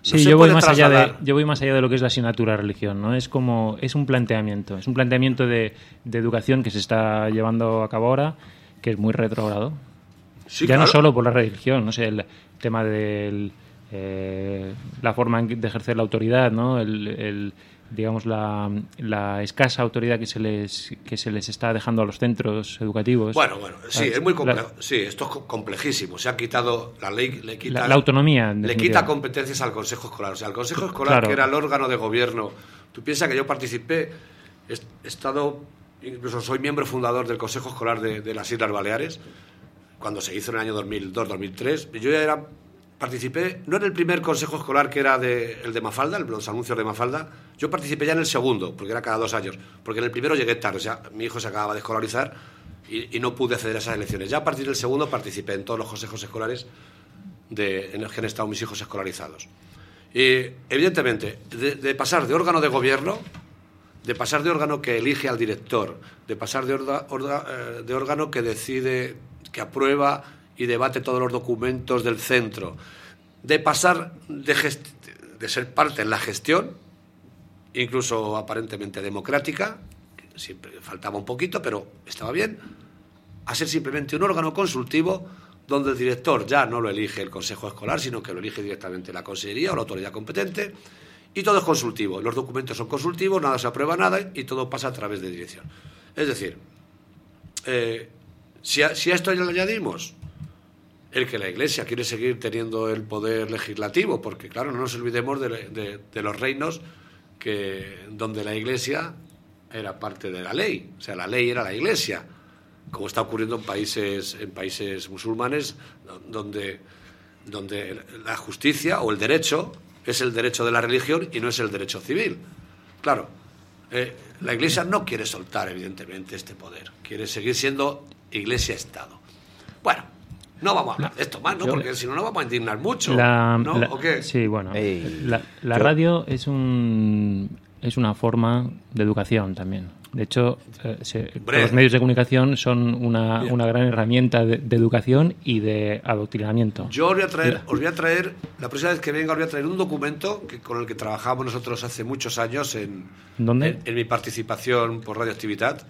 No Sí, yo voy más allá de yo voy más allá de lo que es la asignatura religión, ¿no? Es como es un planteamiento, es un planteamiento de, de educación que se está llevando a cabo ahora que es muy retrógrado. Sí, ya no solo por la religión, no sé, el tema de la forma de ejercer la autoridad, ¿no? El, el, digamos la, la escasa autoridad que se les que se les está dejando a los centros educativos. Bueno, bueno, sí, La- es muy complejo. Sí, esto es co- complejísimo. Se ha quitado la ley, le quita La- la autonomía, le quita competencias al Consejo Escolar. O sea, el Consejo Escolar, Claro. que era el órgano de gobierno. Tú piensas que yo participé, he estado, incluso soy miembro fundador del Consejo Escolar de, de las Islas Baleares, cuando se hizo en el año 2002-2003. y Yo ya era, participé, no en el primer Consejo Escolar que era de, el de Mafalda, el- los anuncios de Mafalda, yo participé ya en el segundo, porque era cada dos años, porque en el primero llegué tarde, o sea, mi hijo se acababa de escolarizar y, no pude acceder a esas elecciones. Ya a partir del segundo participé en todos los consejos escolares de, en los que han estado mis hijos escolarizados. Y, evidentemente, de, pasar de órgano de gobierno, de pasar de órgano que elige al director, de pasar de, orda- eh, de órgano que decide, que aprueba y debate todos los documentos del centro, de pasar de, de ser parte en la gestión, incluso aparentemente democrática, siempre faltaba un poquito, pero estaba bien, a ser simplemente un órgano consultivo donde el director ya no lo elige el consejo escolar, sino que lo elige directamente la consejería o la autoridad competente, y todo es consultivo. Los documentos son consultivos, nada se aprueba nada y todo pasa a través de dirección. Es decir, eh, si, a, si a esto añadimos el que la Iglesia quiere seguir teniendo el poder legislativo, porque claro, no nos olvidemos de, los reinos que, donde la Iglesia era parte de la ley, o sea, la ley era la Iglesia, como está ocurriendo en países, en países musulmanes, do- donde, donde la justicia o el derecho es el derecho de la religión y no es el derecho civil. Claro, eh, la Iglesia no quiere soltar, evidentemente, este poder, quiere seguir siendo Iglesia-Estado. Bueno, no vamos a hablar de esto más, ¿no? Yo- Porque si no nos vamos a indignar mucho. La- ¿no? la- ¿O qué? Sí, bueno. Ey, la la yo- radio es un es una forma de educación también. De hecho, eh, se- los medios de comunicación son una, una gran herramienta de, de educación y de adoctrinamiento. Yo os voy a traer, os voy a traer, la próxima vez que venga os voy a traer un documento que, con el que trabajamos nosotros hace muchos años en, ¿Dónde? en, en mi participación por radioactividad.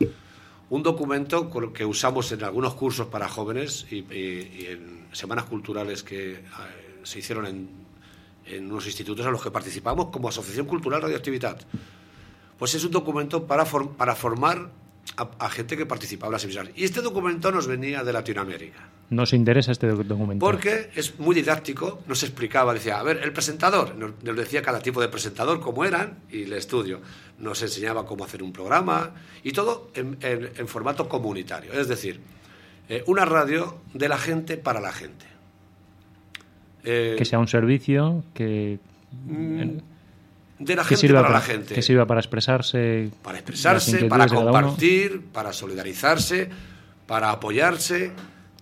Un documento que usamos en algunos cursos para jóvenes y, en semanas culturales que eh, se hicieron en, unos institutos a los que participamos como Asociación Cultural Radioactividad. Pues es un documento para, para formar a, a gente que participaba en las emisoras. Y este documento nos venía de Latinoamérica. Nos interesa este doc- documento. Porque es muy didáctico, nos explicaba, decía, a ver, el presentador, nos, nos decía cada tipo de presentador cómo eran y el estudio. Nos enseñaba cómo hacer un programa y todo en, en- en formato comunitario. Es decir, eh, una radio de la gente para la gente. Eh, que sea un servicio que, de la que gente sirva para para, la gente. que sirva para expresarse para expresarse, para compartir, para solidarizarse, para apoyarse,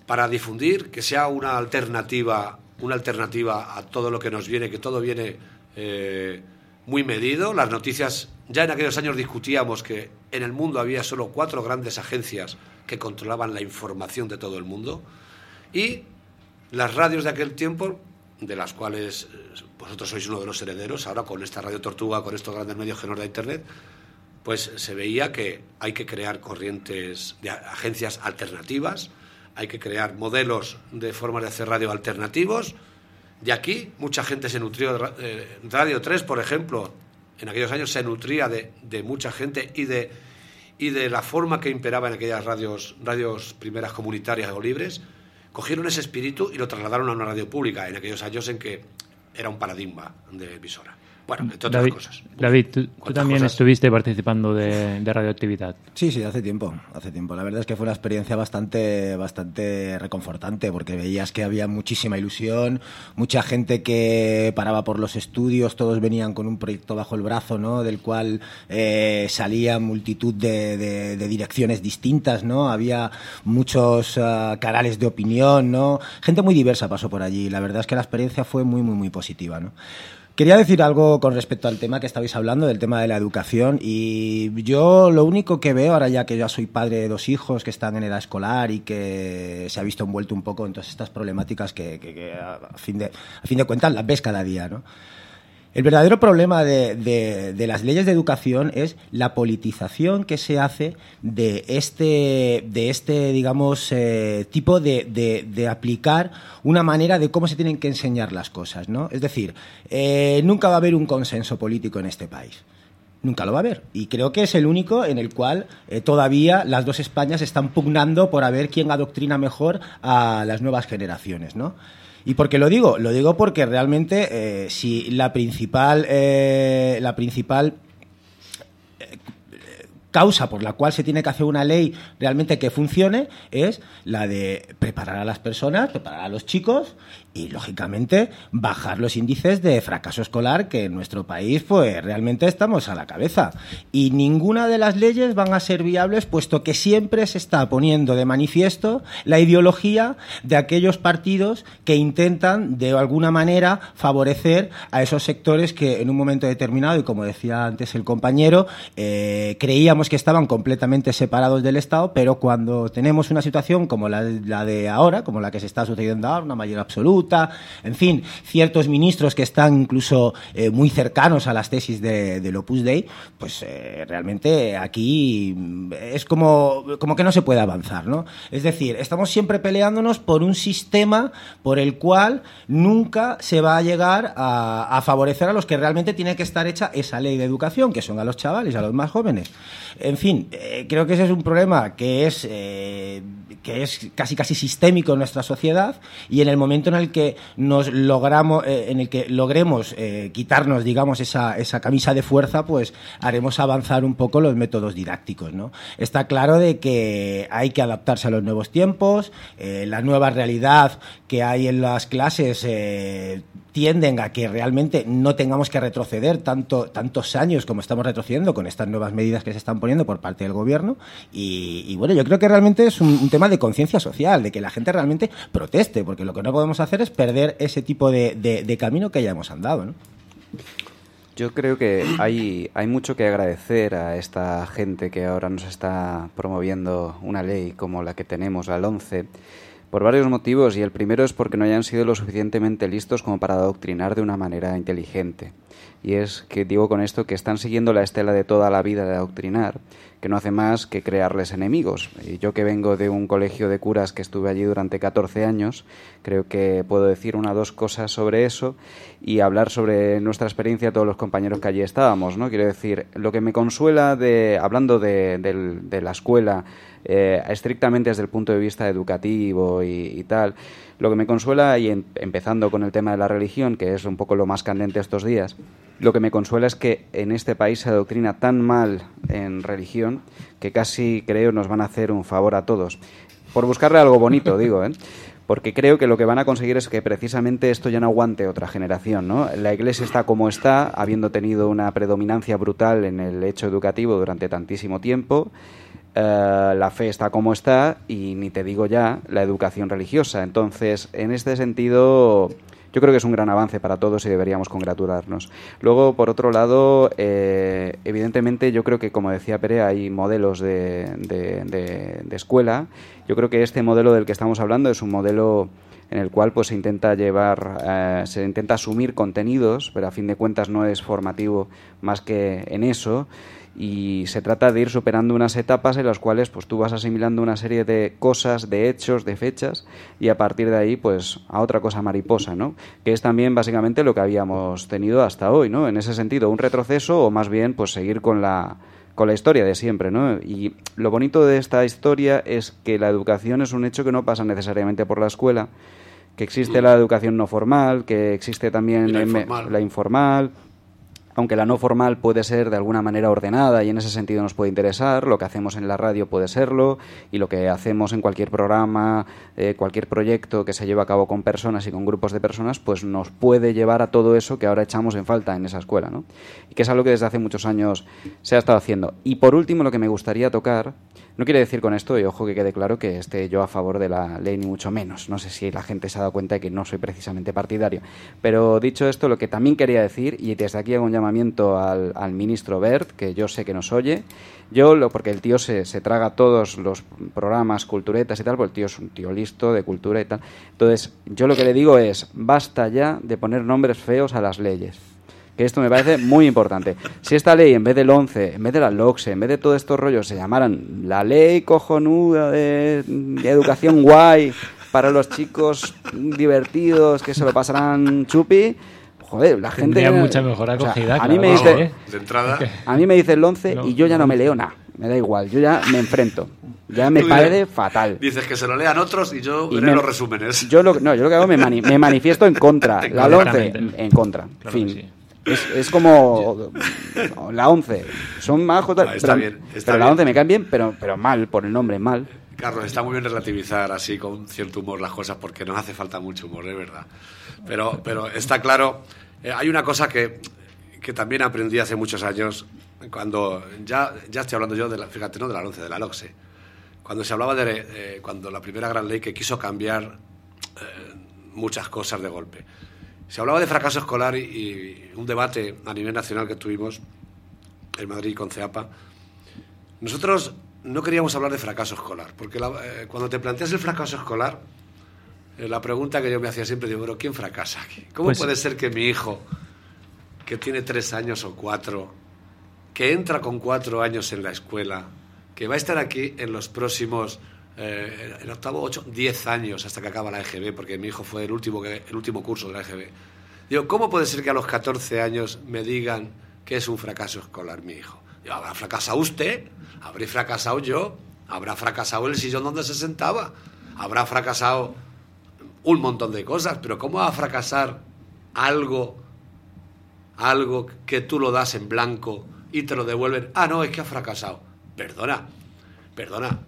para difundir, que sea una alternativa, una alternativa a todo lo que nos viene, que todo viene eh, muy medido. Las noticias, ya en aquellos años discutíamos que en el mundo había solo cuatro grandes agencias que controlaban la información de todo el mundo y las radios de aquel tiempo, de las cuales eh, vosotros sois uno de los herederos, ahora con esta Radio Tortuga, con estos grandes medios que nos da Internet, pues se veía que hay que crear corrientes de agencias alternativas, hay que crear modelos de formas de hacer radio alternativos. De aquí mucha gente se nutrió, de eh, Radio 3, por ejemplo, en aquellos años se nutría de, de mucha gente y de, y de la forma que imperaba en aquellas radios, radios primeras comunitarias o libres, cogieron ese espíritu y lo trasladaron a una radio pública en aquellos años en que era un paradigma de emisora. Bueno, entre otras David, cosas. David, tú, tú ¿Cuántas también cosas? estuviste participando de, de radioactividad. Sí, sí, hace tiempo, hace tiempo. La verdad es que fue una experiencia bastante, bastante reconfortante porque veías que había muchísima ilusión, mucha gente que paraba por los estudios, todos venían con un proyecto bajo el brazo, ¿no? Del cual eh, salía multitud de, de- de direcciones distintas, ¿no? Había muchos ah, canales de opinión, ¿no? Gente muy diversa pasó por allí. La verdad es que la experiencia fue muy, muy, muy positiva, ¿no? Quería decir algo con respecto al tema que estabais hablando, del tema de la educación. Y yo lo único que veo, ahora ya que ya soy padre de dos hijos que están en edad escolar y que se ha visto envuelto un poco en todas estas problemáticas que, que- que a, fin de, a fin de cuentas las ves cada día, ¿no? El verdadero problema de, de- las leyes de educación es la politización que se hace de este, de este digamos, eh, tipo de, de- de aplicar una manera de cómo se tienen que enseñar las cosas, ¿no? Es decir, eh, nunca va a haber un consenso político en este país. Nunca lo va a haber. Y creo que es el único en el cual eh, todavía las dos Españas están pugnando por a ver quién adoctrina mejor a las nuevas generaciones, ¿no? ¿Y por qué lo digo? Lo digo porque realmente eh, si la principal, eh, la principal causa por la cual se tiene que hacer una ley realmente que funcione es la de preparar a las personas, preparar a los chicos y lógicamente bajar los índices de fracaso escolar que en nuestro país pues realmente estamos a la cabeza. Y ninguna de las leyes van a ser viables puesto que siempre se está poniendo de manifiesto la ideología de aquellos partidos que intentan de alguna manera favorecer a esos sectores que en un momento determinado y como decía antes el compañero eh, creíamos que estaban completamente separados del Estado, pero cuando tenemos una situación como la, la de ahora, como la que se está sucediendo ahora, una mayoría absoluta, en fin, ciertos ministros que están incluso eh, muy cercanos a las tesis de, del Opus Dei, pues eh, realmente aquí es como, como que no se puede avanzar, ¿no? Es decir, estamos siempre peleándonos por un sistema por el cual nunca se va a llegar a, favorecer a los que realmente tiene que estar hecha esa ley de educación, que son a los chavales, a los más jóvenes. En fin, eh, creo que ese es un problema que es, que es casi casi sistémico en nuestra sociedad y en el momento en el que nos logramos, eh, en el que logremos eh, quitarnos, digamos, esa, esa camisa de fuerza, pues haremos avanzar un poco los métodos didácticos, ¿no? Está claro de que hay que adaptarse a los nuevos tiempos, eh, la nueva realidad que hay en las clases tienden a que realmente no tengamos que retroceder tanto, tantos años como estamos retrocediendo con estas nuevas medidas que se están poniendo por parte del gobierno. Y, bueno, yo creo que realmente es un, tema de conciencia social, de que la gente realmente proteste, porque lo que no podemos hacer es perder ese tipo de, de, de camino que ya hemos andado. ¿no? Yo creo que hay, hay mucho que agradecer a esta gente que ahora nos está promoviendo una ley como la que tenemos, la 11, por varios motivos, y el primero es porque no hayan sido lo suficientemente listos como para adoctrinar de una manera inteligente. Y es que digo con esto que están siguiendo la estela de toda la vida de adoctrinar, que no hace más que crearles enemigos. Y yo que vengo de un colegio de curas que estuve allí durante 14 años, creo que puedo decir una o dos cosas sobre eso y hablar sobre nuestra experiencia todos los compañeros que allí estábamos, ¿no? Quiero decir, lo que me consuela de hablando de, de, de la escuela eh, estrictamente desde el punto de vista educativo y, y tal, lo que me consuela, y en, empezando con el tema de la religión, que es un poco lo más candente estos días, lo que me consuela es que en este país se adoctrina tan mal en religión que casi creo nos van a hacer un favor a todos. Por buscarle algo bonito, digo, ¿eh? porque creo que lo que van a conseguir es que precisamente esto ya no aguante otra generación. ¿no? La Iglesia está como está, habiendo tenido una predominancia brutal en el hecho educativo durante tantísimo tiempo. Uh, la fe está como está y ni te digo ya la educación religiosa. Entonces, en este sentido, yo creo que es un gran avance para todos y deberíamos congratularnos. Luego, por otro lado, eh, evidentemente yo creo que, como decía Pere, hay modelos de, de, de, de, escuela. Yo creo que este modelo del que estamos hablando es un modelo en el cual pues se intenta llevar, eh, se intenta asumir contenidos, pero a fin de cuentas no es formativo más que en eso y se trata de ir superando unas etapas en las cuales pues tú vas asimilando una serie de cosas, de hechos, de fechas y a partir de ahí pues a otra cosa mariposa, ¿no? Que es también básicamente lo que habíamos tenido hasta hoy, ¿no? En ese sentido, un retroceso o más bien pues seguir con la con la historia de siempre, ¿no? Y lo bonito de esta historia es que la educación es un hecho que no pasa necesariamente por la escuela, que existe la educación no formal, que existe también la informal. la informal aunque la no formal puede ser de alguna manera ordenada y en ese sentido nos puede interesar, lo que hacemos en la radio puede serlo y lo que hacemos en cualquier programa, eh, cualquier proyecto que se lleva a cabo con personas y con grupos de personas, pues nos puede llevar a todo eso que ahora echamos en falta en esa escuela, ¿no? Y que es algo que desde hace muchos años se ha estado haciendo. Y por último, lo que me gustaría tocar, no quiere decir con esto, y ojo que quede claro, que esté yo a favor de la ley, ni mucho menos. No sé si la gente se ha dado cuenta de que no soy precisamente partidario. Pero dicho esto, lo que también quería decir, y desde aquí hago un llamamiento al, al ministro Bert, que yo sé que nos oye, yo, lo, porque el tío se, se, traga todos los programas, culturetas y tal, porque el tío es un tío listo de cultura y tal. Entonces, yo lo que le digo es, basta ya de poner nombres feos a las leyes que esto me parece muy importante. Si esta ley, en vez del 11, en vez de la LOCSE, en vez de todos estos rollos, se llamaran la ley cojonuda de, de educación guay para los chicos divertidos que se lo pasarán chupi, joder, la gente... Tendría mucha mejor acogida. O sea, a, mí me dice, ¿eh? de entrada... a mí me dice el 11 no, y yo ya no me leo nada. Me da igual, yo ya me enfrento. Ya me parece fatal. Dices que se lo lean otros y yo y me, los resúmenes. Yo lo, no, yo lo que hago me, mani me manifiesto en contra. la 11 en contra. Claro fin. Sí. Es, es, como la 11. Son majos, no, está pero, bien, está pero bien. la 11 me caen bien, pero, pero mal, por el nombre, mal. Carlos, está muy bien relativizar así con cierto humor las cosas porque nos hace falta mucho humor, es verdad. Pero, pero está claro, eh, hay una cosa que, que también aprendí hace muchos años, cuando ya, ya estoy hablando yo, de la, fíjate, no de la 11, de la LOCSE, cuando se hablaba de eh, cuando la primera gran ley que quiso cambiar eh, muchas cosas de golpe. Se hablaba de fracaso escolar y, y, un debate a nivel nacional que tuvimos en Madrid con CEAPA. Nosotros no queríamos hablar de fracaso escolar, porque la- eh, cuando te planteas el fracaso escolar, eh, la pregunta que yo me hacía siempre, digo, pero ¿quién fracasa aquí? ¿Cómo Pues- puede ser que mi hijo, que tiene tres años o cuatro, que entra con cuatro años en la escuela, que va a estar aquí en los próximos, eh, el octavo, ocho, diez años hasta que acaba la EGB, porque mi hijo fue el último, el último curso de la EGB. Digo, ¿cómo puede ser que a los 14 años me digan que es un fracaso escolar mi hijo? Digo, ¿habrá fracasado usted? ¿Habré fracasado yo? ¿Habrá fracasado el sillón donde se sentaba? ¿Habrá fracasado un montón de cosas? Pero ¿cómo va a fracasar algo, algo que tú lo das en blanco y te lo devuelven? Ah, no, es que ha fracasado. Perdona, perdona.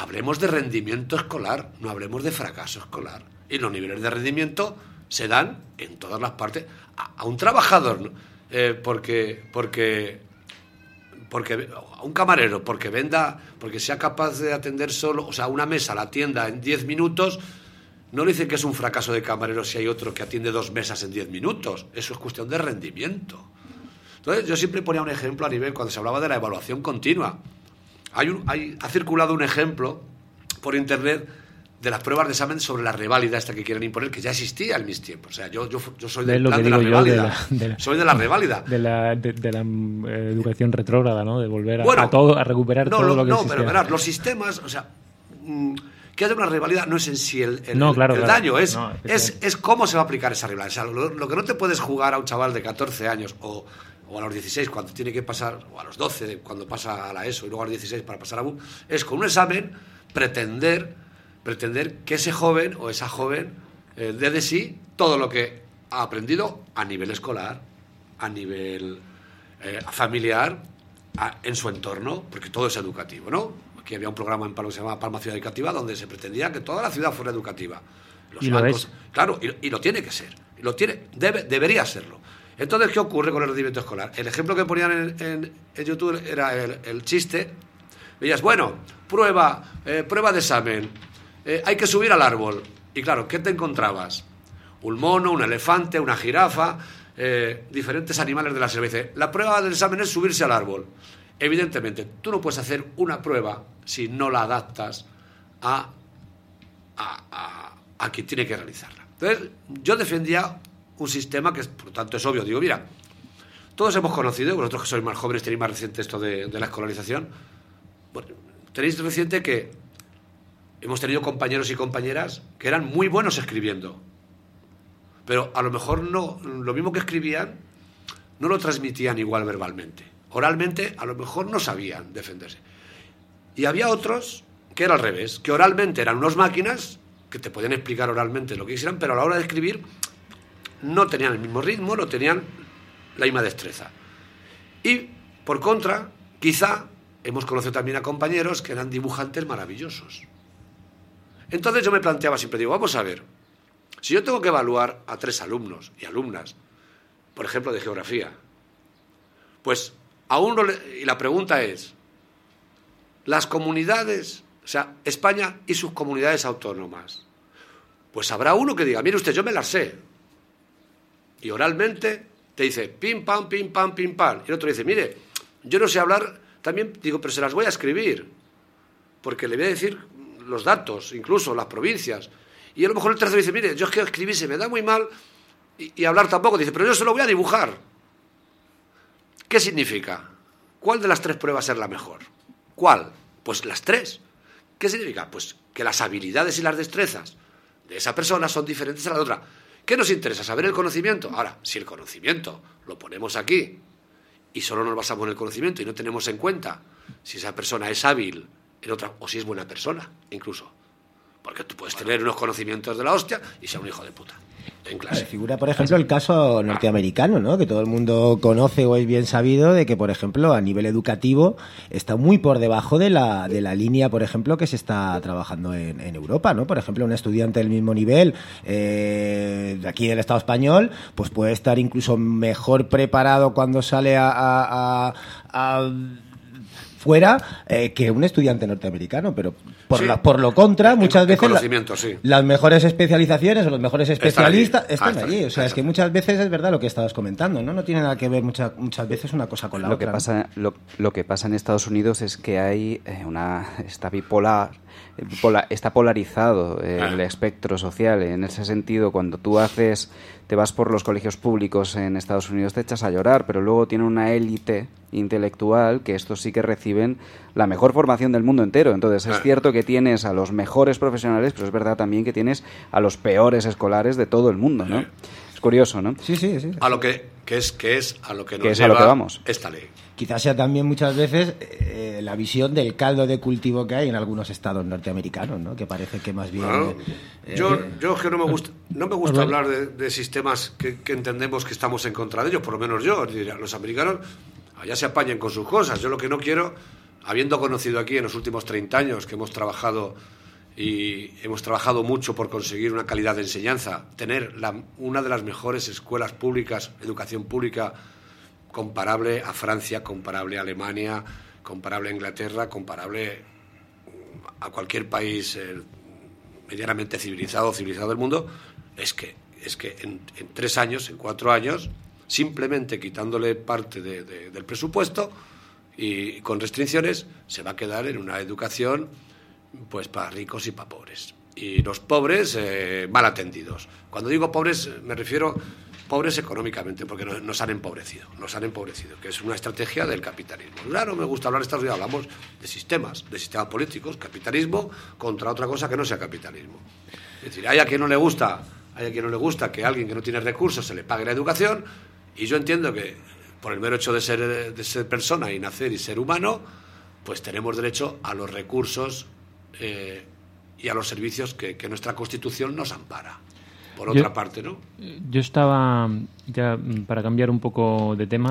Hablemos de rendimiento escolar, no hablemos de fracaso escolar. Y los niveles de rendimiento se dan en todas las partes. A, un trabajador. Eh, porque, porque, porque a un camarero, porque venda, porque sea capaz de atender solo, o sea, una mesa, la tienda en 10 minutos, no le dicen que es un fracaso de camarero si hay otro que atiende dos mesas en 10 minutos. Eso es cuestión de rendimiento. Entonces, yo siempre ponía un ejemplo a nivel, cuando se hablaba de la evaluación continua. Hay un- hay- ha circulado un ejemplo por internet de las pruebas de examen sobre la reválida esta que quieren imponer, que ya existía en mis tiempos. O sea, yo, yo, yo soy ¿Ves del lo plan que de la digo yo de reválida. la- de la- Soy de la reválida. De la, de, la eh, educación retrógrada, ¿no? De volver a, Bueno, a todo, a recuperar no, todo lo- lo que No, existía. pero verás, los sistemas, o sea, mm, que haya una rivalidad no es en sí el, el- No, claro, el claro. daño, es, No, es, es cómo se va a aplicar esa rivalidad. O sea, lo, lo que no te puedes jugar a un chaval de 14 años o, o a los 16 cuando tiene que pasar, o a los 12 cuando pasa a la ESO y luego a los 16 para pasar a BUM, es con un examen pretender, pretender que ese joven o esa joven eh, dé de sí todo lo que ha aprendido a nivel escolar, a nivel eh, familiar, a- en su entorno, porque todo es educativo, ¿no? Aquí había un programa en Palma que se llamaba Palma Ciudad Educativa donde se pretendía que toda la ciudad fuera educativa. Los Y lo es. Claro, y, y lo tiene que ser. Lo tiene, debe, debería serlo. Entonces, ¿qué ocurre con el rendimiento escolar? El ejemplo que ponían en, YouTube era el, chiste. Veías, bueno, prueba, eh, prueba de examen. eh, hay que subir al árbol. Y claro, ¿qué te encontrabas? Un mono, un elefante, una jirafa, eh, diferentes animales de la selva. La prueba del examen es subirse al árbol. Evidentemente, tú no puedes hacer una prueba si no la adaptas a a, a- a quien tiene que realizarla. Entonces, yo defendía un sistema que, por lo tanto, es obvio. Digo, mira, todos hemos conocido, vosotros que sois más jóvenes tenéis más reciente esto de, la escolarización, tenéis reciente que hemos tenido compañeros y compañeras que eran muy buenos escribiendo, pero a lo mejor no, lo mismo que escribían, no lo transmitían igual verbalmente. Oralmente, a lo mejor no sabían defenderse. Y había otros que era al revés, que oralmente eran unos máquinas que te podían explicar oralmente lo que quisieran, pero a la hora de escribir no tenían el mismo ritmo, no tenían la misma destreza. Y, por contra, quizá hemos conocido también a compañeros que eran dibujantes maravillosos. Entonces yo me planteaba siempre, digo, vamos a ver, si yo tengo que evaluar a tres alumnos y alumnas, por ejemplo, de geografía, pues a uno, le- y la pregunta es, las comunidades, o sea, España y sus comunidades autónomas, pues habrá uno que diga, mire usted, yo me las sé. Y oralmente te dice, pim, pam, pim, pam, pim, pam. Y el otro dice, mire, yo no sé hablar, también digo, pero se las voy a escribir, porque le voy a decir los datos, incluso las provincias. Y a lo mejor el tercero dice, mire, yo es que escribir se me da muy mal y, hablar tampoco. Dice, pero yo se lo voy a dibujar. ¿Qué significa? ¿Cuál de las tres pruebas es la mejor? ¿Cuál? Pues las tres. ¿Qué significa? Pues que las habilidades y las destrezas de esa persona son diferentes a la de otra. ¿Qué nos interesa? ¿Saber el conocimiento? Ahora, si el conocimiento lo ponemos aquí y solo nos basamos en el conocimiento y no tenemos en cuenta si esa persona es hábil en otra o si es buena persona, incluso. Porque tú puedes tener unos conocimientos de la hostia y ser un hijo de puta en clase. Figura, por ejemplo, el caso norteamericano, ¿no? Que todo el mundo conoce o es bien sabido de que, por ejemplo, a nivel educativo está muy por debajo de la, de la línea, por ejemplo, que se está trabajando en, Europa, ¿no? Por ejemplo, un estudiante del mismo nivel eh, de aquí del Estado español, pues puede estar incluso mejor preparado cuando sale a- a- a- a fuera eh, que un estudiante norteamericano, pero Por, Sí. la- por lo contra, muchas veces la- conocimiento, sí. las mejores especializaciones o los mejores especialistas allí. están Ah, están allí. O sea, es que muchas veces es verdad lo que estabas comentando, ¿no? No tiene nada que ver mucha- muchas veces una cosa con la lo otra. que ¿no? pasa lo, lo que pasa en Estados Unidos es que hay eh, una está bipolar eh, pola- está polarizado eh, el Ah. espectro social en ese sentido cuando tú haces te vas por los colegios públicos en Estados Unidos te echas a llorar pero luego tiene una élite intelectual que estos sí que reciben la mejor formación del mundo entero entonces es cierto que tienes a los mejores profesionales pero es verdad también que tienes a los peores escolares de todo el mundo no es curioso no Sí, sí, sí. A lo que, que es que es a lo que nos Que es a lo lleva que vamos. esta ley. Quizás sea también muchas veces eh, la visión del caldo de cultivo que hay en algunos estados norteamericanos, ¿no? Que parece que más bien... Claro. eh, yo, eh, yo que no me gusta, no me gusta hablar de, de sistemas que, que entendemos que estamos en contra de ellos, por lo menos yo. Los americanos allá se apañan con sus cosas. Yo lo que no quiero, habiendo conocido aquí en los últimos 30 años que hemos trabajado y hemos trabajado mucho por conseguir una calidad de enseñanza, tener una de las mejores escuelas públicas, educación pública comparable a Francia, comparable a Alemania, comparable a Inglaterra, comparable a cualquier país eh, medianamente civilizado civilizado del mundo, es que, es que en, tres años, en cuatro años, simplemente quitándole parte de- del presupuesto y con restricciones, se va a quedar en una educación pues para ricos y para pobres. Y los pobres eh, mal atendidos. Cuando digo pobres me refiero pobres económicamente, porque nos han empobrecido, nos han empobrecido, que es una estrategia del capitalismo. Claro, me gusta hablar de Estados Unidos, hablamos de sistemas, de sistemas políticos, capitalismo contra otra cosa que no sea capitalismo. Es decir, hay a quien no le gusta, hay a quien no le gusta que a alguien que no tiene recursos se le pague la educación, y yo entiendo que por el mero hecho de ser, de ser persona y nacer y ser humano, pues tenemos derecho a los recursos eh, y a los servicios que, que nuestra Constitución nos ampara. Por Yo- otra parte, ¿no? Yo estaba, ya mm, para cambiar un poco de tema,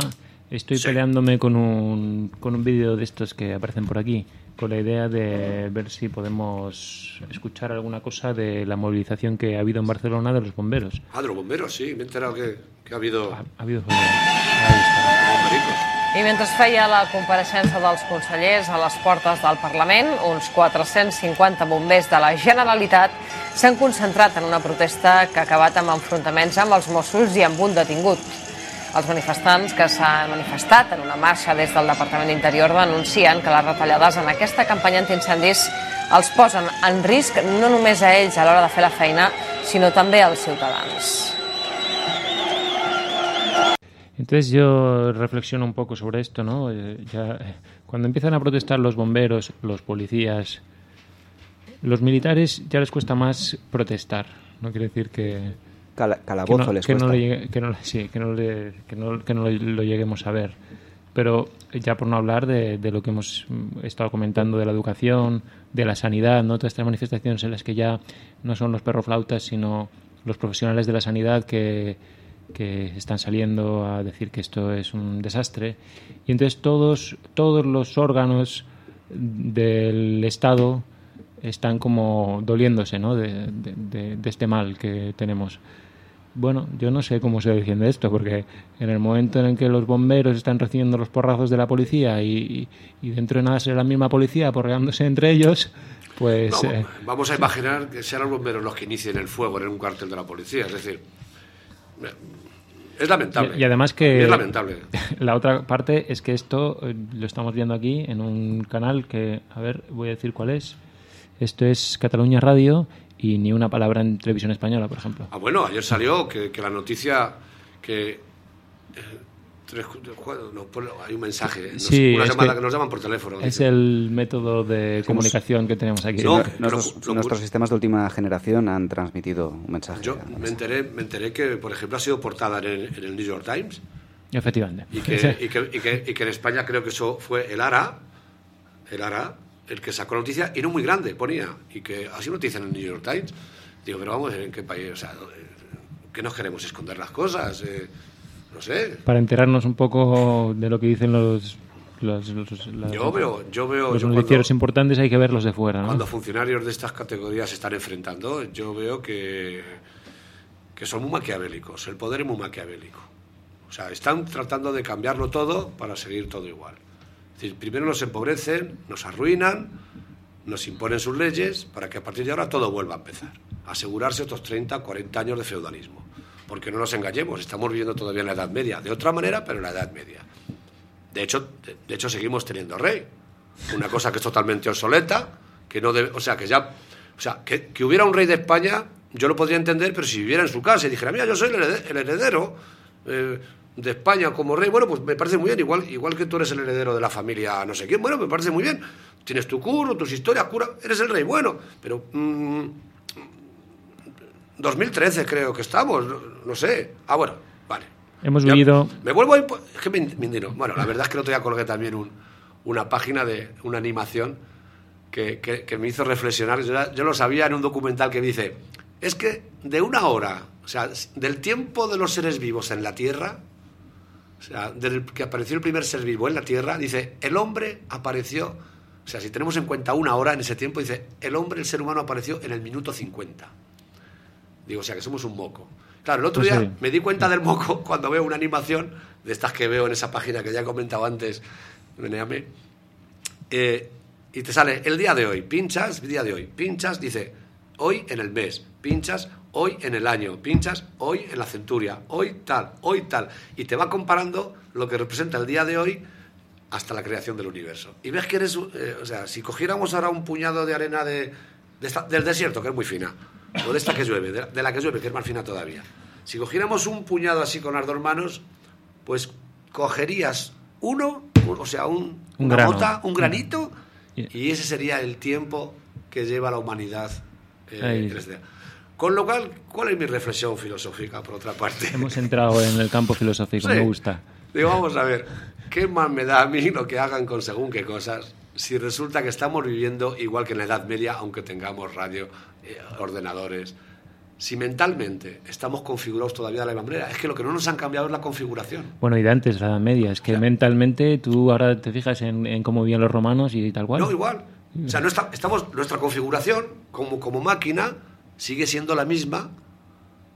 estoy Sí. peleándome con un, con un vídeo de estos que aparecen por aquí, con la idea de ver si podemos escuchar alguna cosa de la movilización que ha habido en Barcelona de los bomberos. Ah, de los bomberos, sí, me he enterado que, que ha habido Ha, ha habido... Bombericos. I mentre es feia la compareixença dels consellers a les portes del Parlament, uns 450 bombers de la Generalitat s'han concentrat en una protesta que ha acabat amb enfrontaments amb els Mossos i amb un detingut. Els manifestants que s'han manifestat en una marxa des del Departament d'Interior denuncien que les retallades en aquesta campanya antiincendis els posen en risc no només a ells a l'hora de fer la feina, sinó també als ciutadans. Entonces yo reflexiono un poco sobre esto, ¿no? Eh, ya, eh, cuando empiezan a protestar los bomberos, los policías, los militares ya les cuesta más protestar. No quiere decir que, Cala- que calabozo no, les que no cuesta. llegue- que no sí, que no le- que no- que no lo, lo lleguemos a ver. Pero ya por no hablar de, de lo que hemos mm, estado comentando de la educación, de la sanidad, ¿no? Todas estas manifestaciones en las que ya no son los perroflautas, sino los profesionales de la sanidad que, que están saliendo a decir que esto es un desastre. Y entonces todos, todos los órganos del Estado están como doliéndose ¿no? de, de- de- de este mal que tenemos. Bueno, yo no sé cómo se defiende esto, porque en el momento en el que los bomberos están recibiendo los porrazos de la policía y, y dentro de nada será la misma policía porreándose entre ellos, pues... No, eh, vamos a imaginar que sean los bomberos los que inicien el fuego en un cuartel de la policía. Es decir, es lamentable. Y, y además que Es lamentable. la otra parte es que esto eh, lo estamos viendo aquí en un canal que, a ver, voy a decir cuál es. Esto es Cataluña Radio y ni una palabra en televisión española, por ejemplo. Ah, bueno, ayer salió que, que la noticia que... eh, tres- no, hay un mensaje, nos- Sí, una llamada que que, nos llaman por teléfono. Es el método de comunicación que tenemos aquí. No, Nuestros, Lo- lo- nuestros sistemas de última generación han transmitido un mensaje. Yo me enteré, me enteré que, por ejemplo, ha sido portada en el, en el New York Times Efectivamente. y que, y, que, y que- y que en España creo que eso fue el ARA, el ARA, el que sacó la noticia, y no muy grande, ponía, y que así noticia en el New York Times. Digo, pero vamos, ¿en qué país? O sea, ¿qué nos queremos esconder las cosas? Eh, no sé. Para enterarnos un poco de lo que dicen los... los, los- las- Yo veo, yo veo los yo noticieros cuando, importantes hay que verlos de fuera, ¿no? cuando funcionarios de estas categorías se están enfrentando, yo veo que, que son muy maquiavélicos, el poder es muy maquiavélico. O sea, están tratando de cambiarlo todo para seguir todo igual. Primero nos empobrecen, nos arruinan, nos imponen sus leyes para que a partir de ahora todo vuelva a empezar. Asegurarse otros 30, 40 años de feudalismo. Porque no nos engañemos, estamos viviendo todavía en la Edad Media. De otra manera, pero en la Edad Media. De hecho, de, hecho seguimos teniendo rey. Una cosa que es totalmente obsoleta, que no debe, o sea, que ya, o sea, que, hubiera un rey de España, yo lo podría entender, pero si viviera en su casa y dijera, mira, yo soy el heredero eh, de España como rey, bueno, pues me parece muy bien, igual, igual que tú eres el heredero de la familia no sé quién, bueno, me parece muy bien. Tienes tu curro, tus historias, cura, eres el rey, bueno, pero mm, 2013 creo que estamos, no, no sé. Ah, bueno, vale. Hemos Ya, vivido... Me vuelvo a... Es que me, indigno. Bueno, la verdad es que el otro día colgué también un- una página de una animación que, que- que me hizo reflexionar. Yo, yo lo sabía en un documental que dice, es que de una hora, o sea, del tiempo de los seres vivos en la Tierra, o sea, desde que apareció el primer ser vivo en la Tierra, dice, el hombre apareció, o sea, si tenemos en cuenta una hora en ese tiempo, dice, el hombre, el ser humano apareció en el minuto 50. Digo, o sea, que somos un moco. Claro, el otro Pues día sí. me di cuenta del moco cuando veo una animación de estas que veo en esa página que ya he comentado antes, Meneame, eh, y te sale el día de hoy, pinchas, día de hoy, pinchas, dice, hoy en el mes, pinchas, hoy en el año, pinchas, hoy en la centuria, hoy tal, hoy tal, y te va comparando lo que representa el día de hoy hasta la creación del universo. Y ves que eres, eh, o sea, si cogiéramos ahora un puñado de arena de, de esta- del desierto, que es muy fina, o de esta que llueve, de, la- de la que llueve, que es más fina todavía, si cogiéramos un puñado así con las dos manos, pues cogerías uno, un- o sea, un, Un una grano. gota, un granito, Y- y ese sería el tiempo que lleva la humanidad. eh, en este- Con lo cual, ¿cuál es mi reflexión filosófica, por otra parte? Hemos entrado en el campo filosófico, Sí. me gusta. Digo, vamos a ver, ¿qué más me da a mí lo que hagan con según qué cosas? Si resulta que estamos viviendo igual que en la Edad Media, aunque tengamos radio, eh, ordenadores. Si mentalmente estamos configurados todavía de la misma manera, es que lo que no nos han cambiado es la configuración. Bueno, y de antes, la Edad Media, es que mentalmente tú ahora te fijas en, en cómo vivían los romanos y tal cual. No, igual. O sea, no está- estamos, nuestra configuración como, como máquina sigue siendo la misma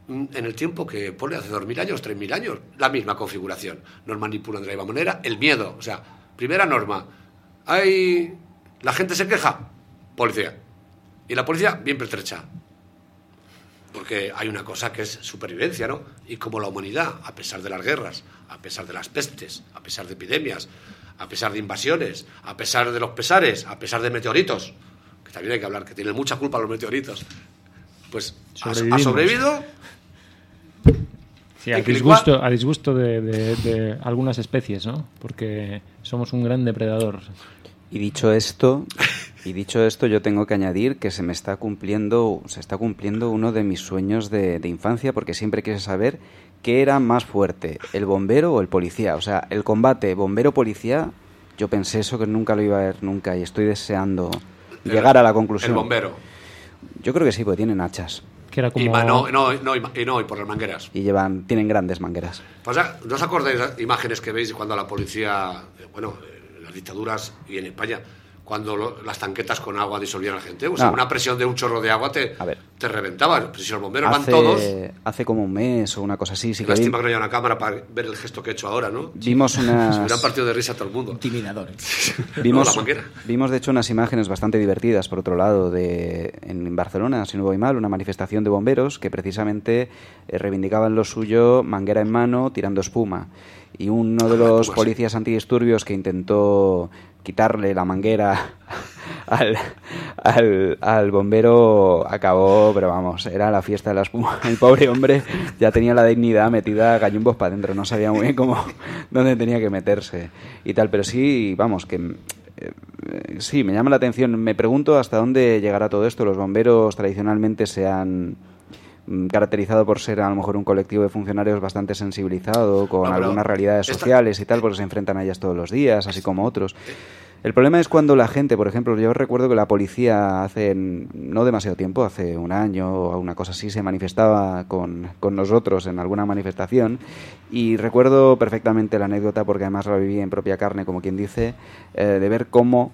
mm, en el tiempo que pone hace 2.000 años, 3.000 años. La misma configuración. Nos manipulan de la misma manera. El miedo. O sea, primera norma. Hay... La gente se queja. Policía. Y la policía bien pertrecha. Porque hay una cosa que es supervivencia, ¿no? Y como la humanidad, a pesar de las guerras, a pesar de las pestes, a pesar de epidemias, a pesar de invasiones, a pesar de los pesares, a pesar de meteoritos, que también hay que hablar, que tienen mucha culpa los meteoritos, pues ha- sobrevivido Sí, a disgusto, a disgusto de, de- de algunas especies, ¿no? Porque somos un gran depredador. Y dicho esto, y dicho esto, yo tengo que añadir que se me está cumpliendo, se está cumpliendo uno de mis sueños de, de infancia, porque siempre quise saber qué era más fuerte, el bombero o el policía. O sea, el combate bombero-policía, yo pensé eso que nunca lo iba a ver nunca y estoy deseando llegar a la conclusión. el bombero. Yo creo que sí, porque tienen hachas Que era como... Y, ma- no, no, no, y ma- y no, y por las mangueras. y llevan, tienen grandes mangueras. O sea, ¿no os acordáis las imágenes que veis cuando la policía, eh, bueno, eh, en las dictaduras y en España, cuando lo- las tanquetas con agua disolvían a la gente? O sea, No. una presión de un chorro de agua te, A ver. te reventaba. Si los bomberos van Hace, todos, hace como un mes o una cosa así, sí que vi- lástima que no haya una cámara para ver el gesto que he hecho ahora, ¿no? vimos Se unas... hubieran partido de risa todo el mundo. Intimidadores. Vimos, No, vimos de hecho unas imágenes bastante divertidas, por otro lado, de en Barcelona, si no voy mal, una manifestación de bomberos que precisamente eh, reivindicaban lo suyo, manguera en mano, tirando espuma. Y uno de Ah, los sí. policías antidisturbios que intentó quitarle la manguera al, al, al bombero acabó, pero vamos, era la fiesta de la espuma. El pobre hombre ya tenía la dignidad metida gallumbos para adentro, no sabía muy bien cómo, dónde tenía que meterse y tal, pero sí, vamos, que eh, sí, me llama la atención. Me pregunto hasta dónde llegará todo esto. Los bomberos tradicionalmente se han caracterizado por ser a lo mejor un colectivo de funcionarios bastante sensibilizado con No, pero algunas realidades esta- sociales y tal, porque se enfrentan a ellas todos los días, así como otros. El problema es cuando la gente, por ejemplo, yo recuerdo que la policía hace mm, no demasiado tiempo, hace un año o una cosa así, se manifestaba con, con nosotros en alguna manifestación y recuerdo perfectamente la anécdota porque además la viví en propia carne, como quien dice, eh, de ver cómo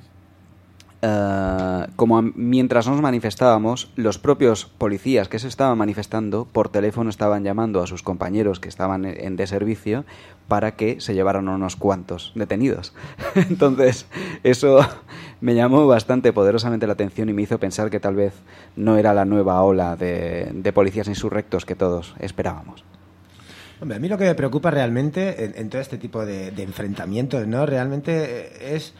eh, como mientras nos manifestábamos, los propios policías que se estaban manifestando por teléfono estaban llamando a sus compañeros que estaban en en de servicio para que se llevaran unos cuantos detenidos. Entonces, eso me llamó bastante poderosamente la atención y me hizo pensar que tal vez no era la nueva ola de, policías insurrectos que todos esperábamos. A mí lo que me preocupa realmente en, todo este tipo de, de enfrentamientos, ¿no? Realmente eh, es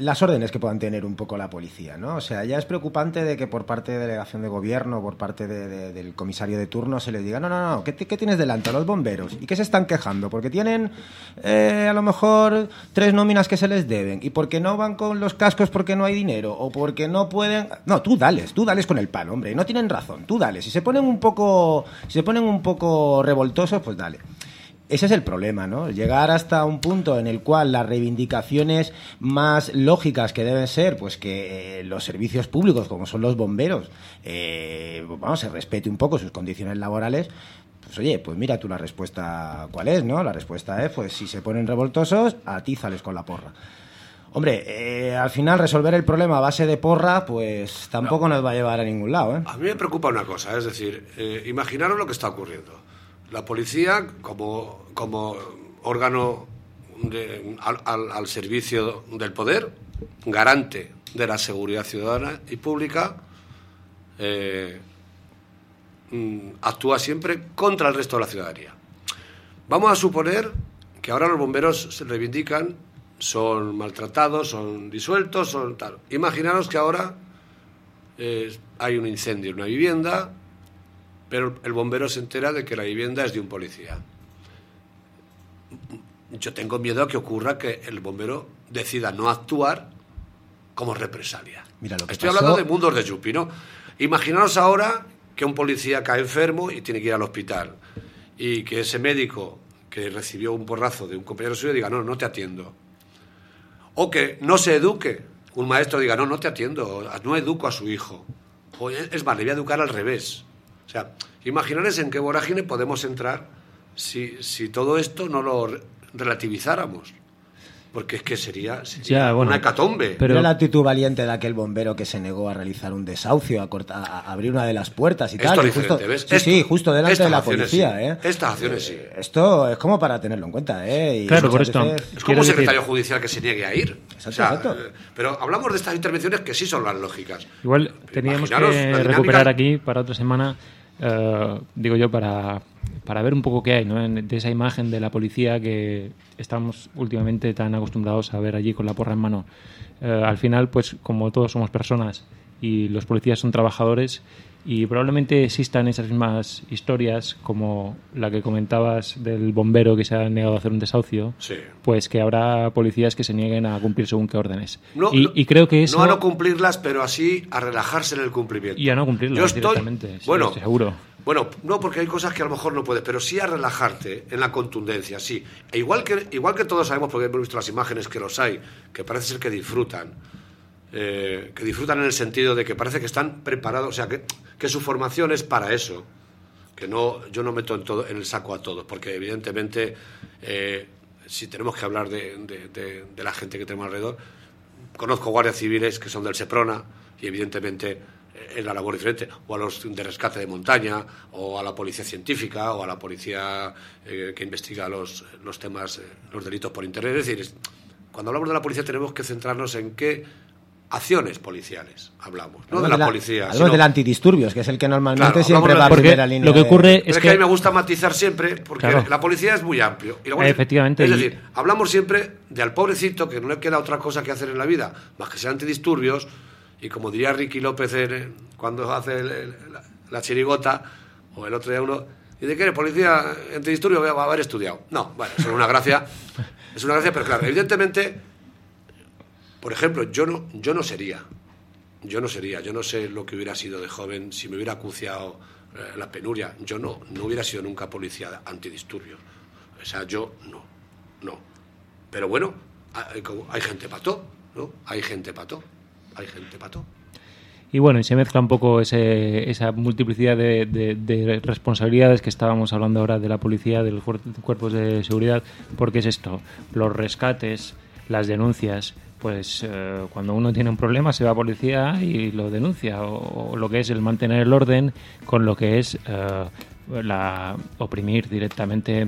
las órdenes que puedan tener un poco la policía, ¿no? O sea, ya es preocupante de que por parte de delegación de gobierno, por parte de- de- del comisario de turno, se les diga, no, no, no, ¿qué, ti- qué tienes delante? Los bomberos. ¿Y qué se están quejando? Porque tienen eh, a lo mejor tres nóminas que se les deben y porque no van con los cascos porque no hay dinero o porque no pueden... No, tú dales, tú dales con el pan, hombre, no tienen razón, tú dales. Si se ponen un poco, si se ponen un poco revoltosos, pues dale. Ese es el problema, ¿no? Llegar hasta un punto en el cual las reivindicaciones más lógicas que deben ser, pues que eh, los servicios públicos, como son los bomberos, eh, vamos, se respete un poco sus condiciones laborales, pues oye, pues mira tú la respuesta cuál es, ¿no? La respuesta es, pues si se ponen revoltosos, atízales con la porra. Hombre, eh, al final resolver el problema a base de porra, pues tampoco nos va a llevar a ningún lado, ¿eh? A mí me preocupa una cosa, es decir, eh, imaginaros lo que está ocurriendo. La policía, como, órgano al servicio del poder, garante de la seguridad ciudadana y pública, eh, mm, actúa siempre contra el resto de la ciudadanía. Vamos a suponer que ahora los bomberos se reivindican, son maltratados, son disueltos, son tal. Imaginaros que ahora eh, hay un incendio en una vivienda, pero el bombero se entera de que la vivienda es de un policía. Yo tengo miedo a que ocurra que el bombero decida no actuar como represalia. Mira lo que Estoy pasó- hablando de mundos de Yupi, ¿no? Imaginaos ahora que un policía cae enfermo y tiene que ir al hospital y que ese médico que recibió un porrazo de un compañero suyo diga, no, no te atiendo. O que no se eduque. Un maestro diga, no, no te atiendo, no educo a su hijo. O es más, le voy a educar al revés. O sea, imaginaros en qué vorágine podemos entrar si, si todo esto no lo re- relativizáramos. Porque es que sería, sería Ya, bueno, una hecatombe. pero- la actitud valiente de aquel bombero que se negó a realizar un desahucio, a, corta- a abrir una de las puertas y Esto tal. y justo, ¿ves? Sí, Esto- sí, justo delante de la policía, sí. ¿eh? Estas acciones sí. Eh, Esto es como para tenerlo en cuenta, ¿eh? Y Claro, por esto- veces- Es como un secretario decir- judicial que se niegue a ir. Exacto, O sea, exacto. eh, pero hablamos de estas intervenciones que sí son las lógicas. Igual teníamos Imaginaros que recuperar aquí para otra semana, eh, digo yo, para, para ver un poco qué hay, ¿no? De esa imagen de la policía que estamos últimamente tan acostumbrados a ver allí con la porra en mano. Eh, al final, pues como todos somos personas y los policías son trabajadores y probablemente existan esas mismas historias como la que comentabas del bombero que se ha negado a hacer un desahucio, Sí. pues que habrá policías que se nieguen a cumplir según qué órdenes. No, y, no- y creo que eso... No a no cumplirlas, pero así a relajarse en el cumplimiento. Y a no cumplirlas Yo estoy- directamente, sí, bueno, seguro. Bueno, no, porque hay cosas que a lo mejor no puedes, pero sí a relajarte en la contundencia, sí. E igual que, igual que todos sabemos, porque hemos visto las imágenes que los hay, que parece ser que disfrutan, eh, que disfrutan en el sentido de que parece que están preparados, o sea, que, su formación es para eso. Que no, yo no meto en, todo, en el saco a todos, porque evidentemente, eh, si tenemos que hablar de, la gente que tenemos alrededor, conozco guardias civiles que son del Seprona y evidentemente eh, es la labor diferente, o a los de rescate de montaña, o a la policía científica, o a la policía que investiga los, los temas, los delitos por internet. Es decir, cuando hablamos de la policía tenemos que centrarnos en qué acciones policiales hablamos, no de la, la- policía. hablamos sino- del antidisturbios, que es el que normalmente Claro, siempre va a de- Porque primera línea. lo que de- ocurre es es que, a mí me gusta matizar siempre, porque Claro. la policía es muy amplio. Y la Efectivamente, Es y- decir, hablamos siempre de al pobrecito que no le queda otra cosa que hacer en la vida, más que ser antidisturbios. Y como diría Ricky López en- cuando hace el- el- la, la chirigota, o el otro día uno, dice que eres policía antidisturbios, va a haber estudiado. No, bueno, eso es una gracia. Es una gracia, pero claro, evidentemente, por ejemplo, yo no, yo no sería. Yo no sería, yo no sé lo que hubiera sido de joven si me hubiera acuciado eh, la penuria. Yo no, no hubiera sido nunca policía antidisturbios. O sea, yo no, no. Pero bueno, hay, como- hay gente pato, ¿no? Hay gente pato, hay gente pato. Y bueno, y se mezcla un poco ese, esa multiplicidad de, de- de responsabilidades que estábamos hablando ahora de la policía, de los cuer- cuerpos de seguridad, porque es esto, los rescates, las denuncias, pues eh, cuando uno tiene un problema se va a policía y lo denuncia, o, o lo que es el mantener el orden con lo que es eh, la oprimir directamente eh,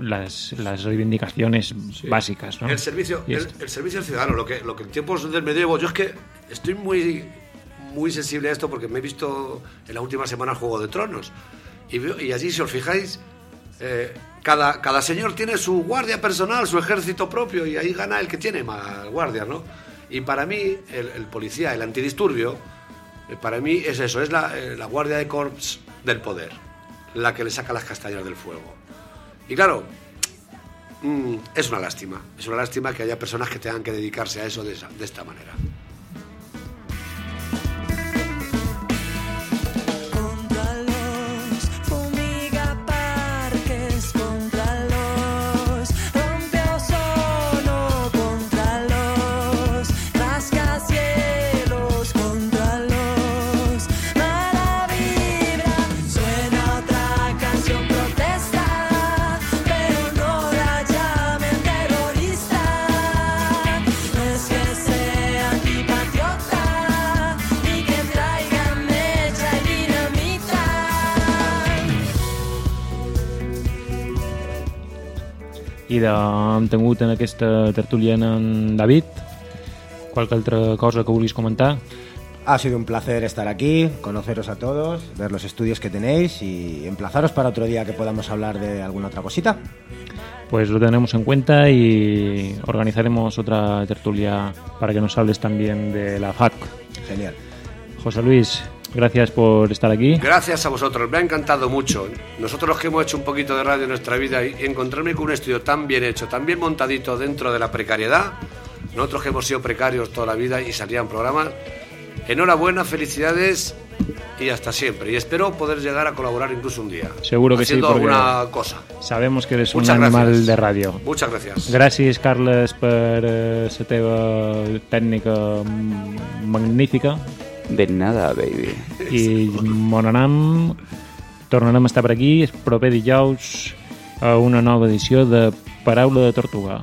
las, las reivindicaciones básicas. ¿no? El servicio, el, servicio al ciudadano, lo que, lo que en tiempos del medievo, yo es que estoy muy, muy sensible a esto porque me he visto en la última semana Juego de Tronos. Y, veo- y allí, si os fijáis, eh, cada, cada señor tiene su guardia personal, su ejército propio, y ahí gana el que tiene más guardias, ¿no? Y para mí, el, policía, el antidisturbio, eh, para mí es eso, es la, eh, la guardia de corps del poder, la que le saca las castañas del fuego. Y claro, Mm, es una lástima. Es una lástima que haya personas que tengan que dedicarse a eso de esta manera. I de, hem tingut en aquesta tertúlia en David. Qualque altra cosa que vulguis comentar? Ha sido un placer estar aquí, conoceros a todos, ver los estudios que tenéis y emplazaros para otro día que podamos hablar de alguna otra cosita. Pues lo tenemos en cuenta y organizaremos otra tertulia para que nos hables también de la FAC. Genial. José Luis, gracias por estar aquí. Gracias a vosotros, me ha encantado mucho. Nosotros los que hemos hecho un poquito de radio en nuestra vida y encontrarme con un estudio tan bien hecho, tan bien montadito dentro de la precariedad, nosotros que hemos sido precarios toda la vida y salían programas, enhorabuena, felicidades y hasta siempre. Y espero poder llegar a colaborar incluso un día. Seguro que sí, alguna cosa. Sabemos que eres Muchas un animal gracias. de ràdio. Muchas gracias. Gràcies, Carles, per eh, la teva tècnica magnífica De nada, baby. i Monanam tornarem a estar per aquí el proper dijous a una nova edició de Paraula de Tortuga.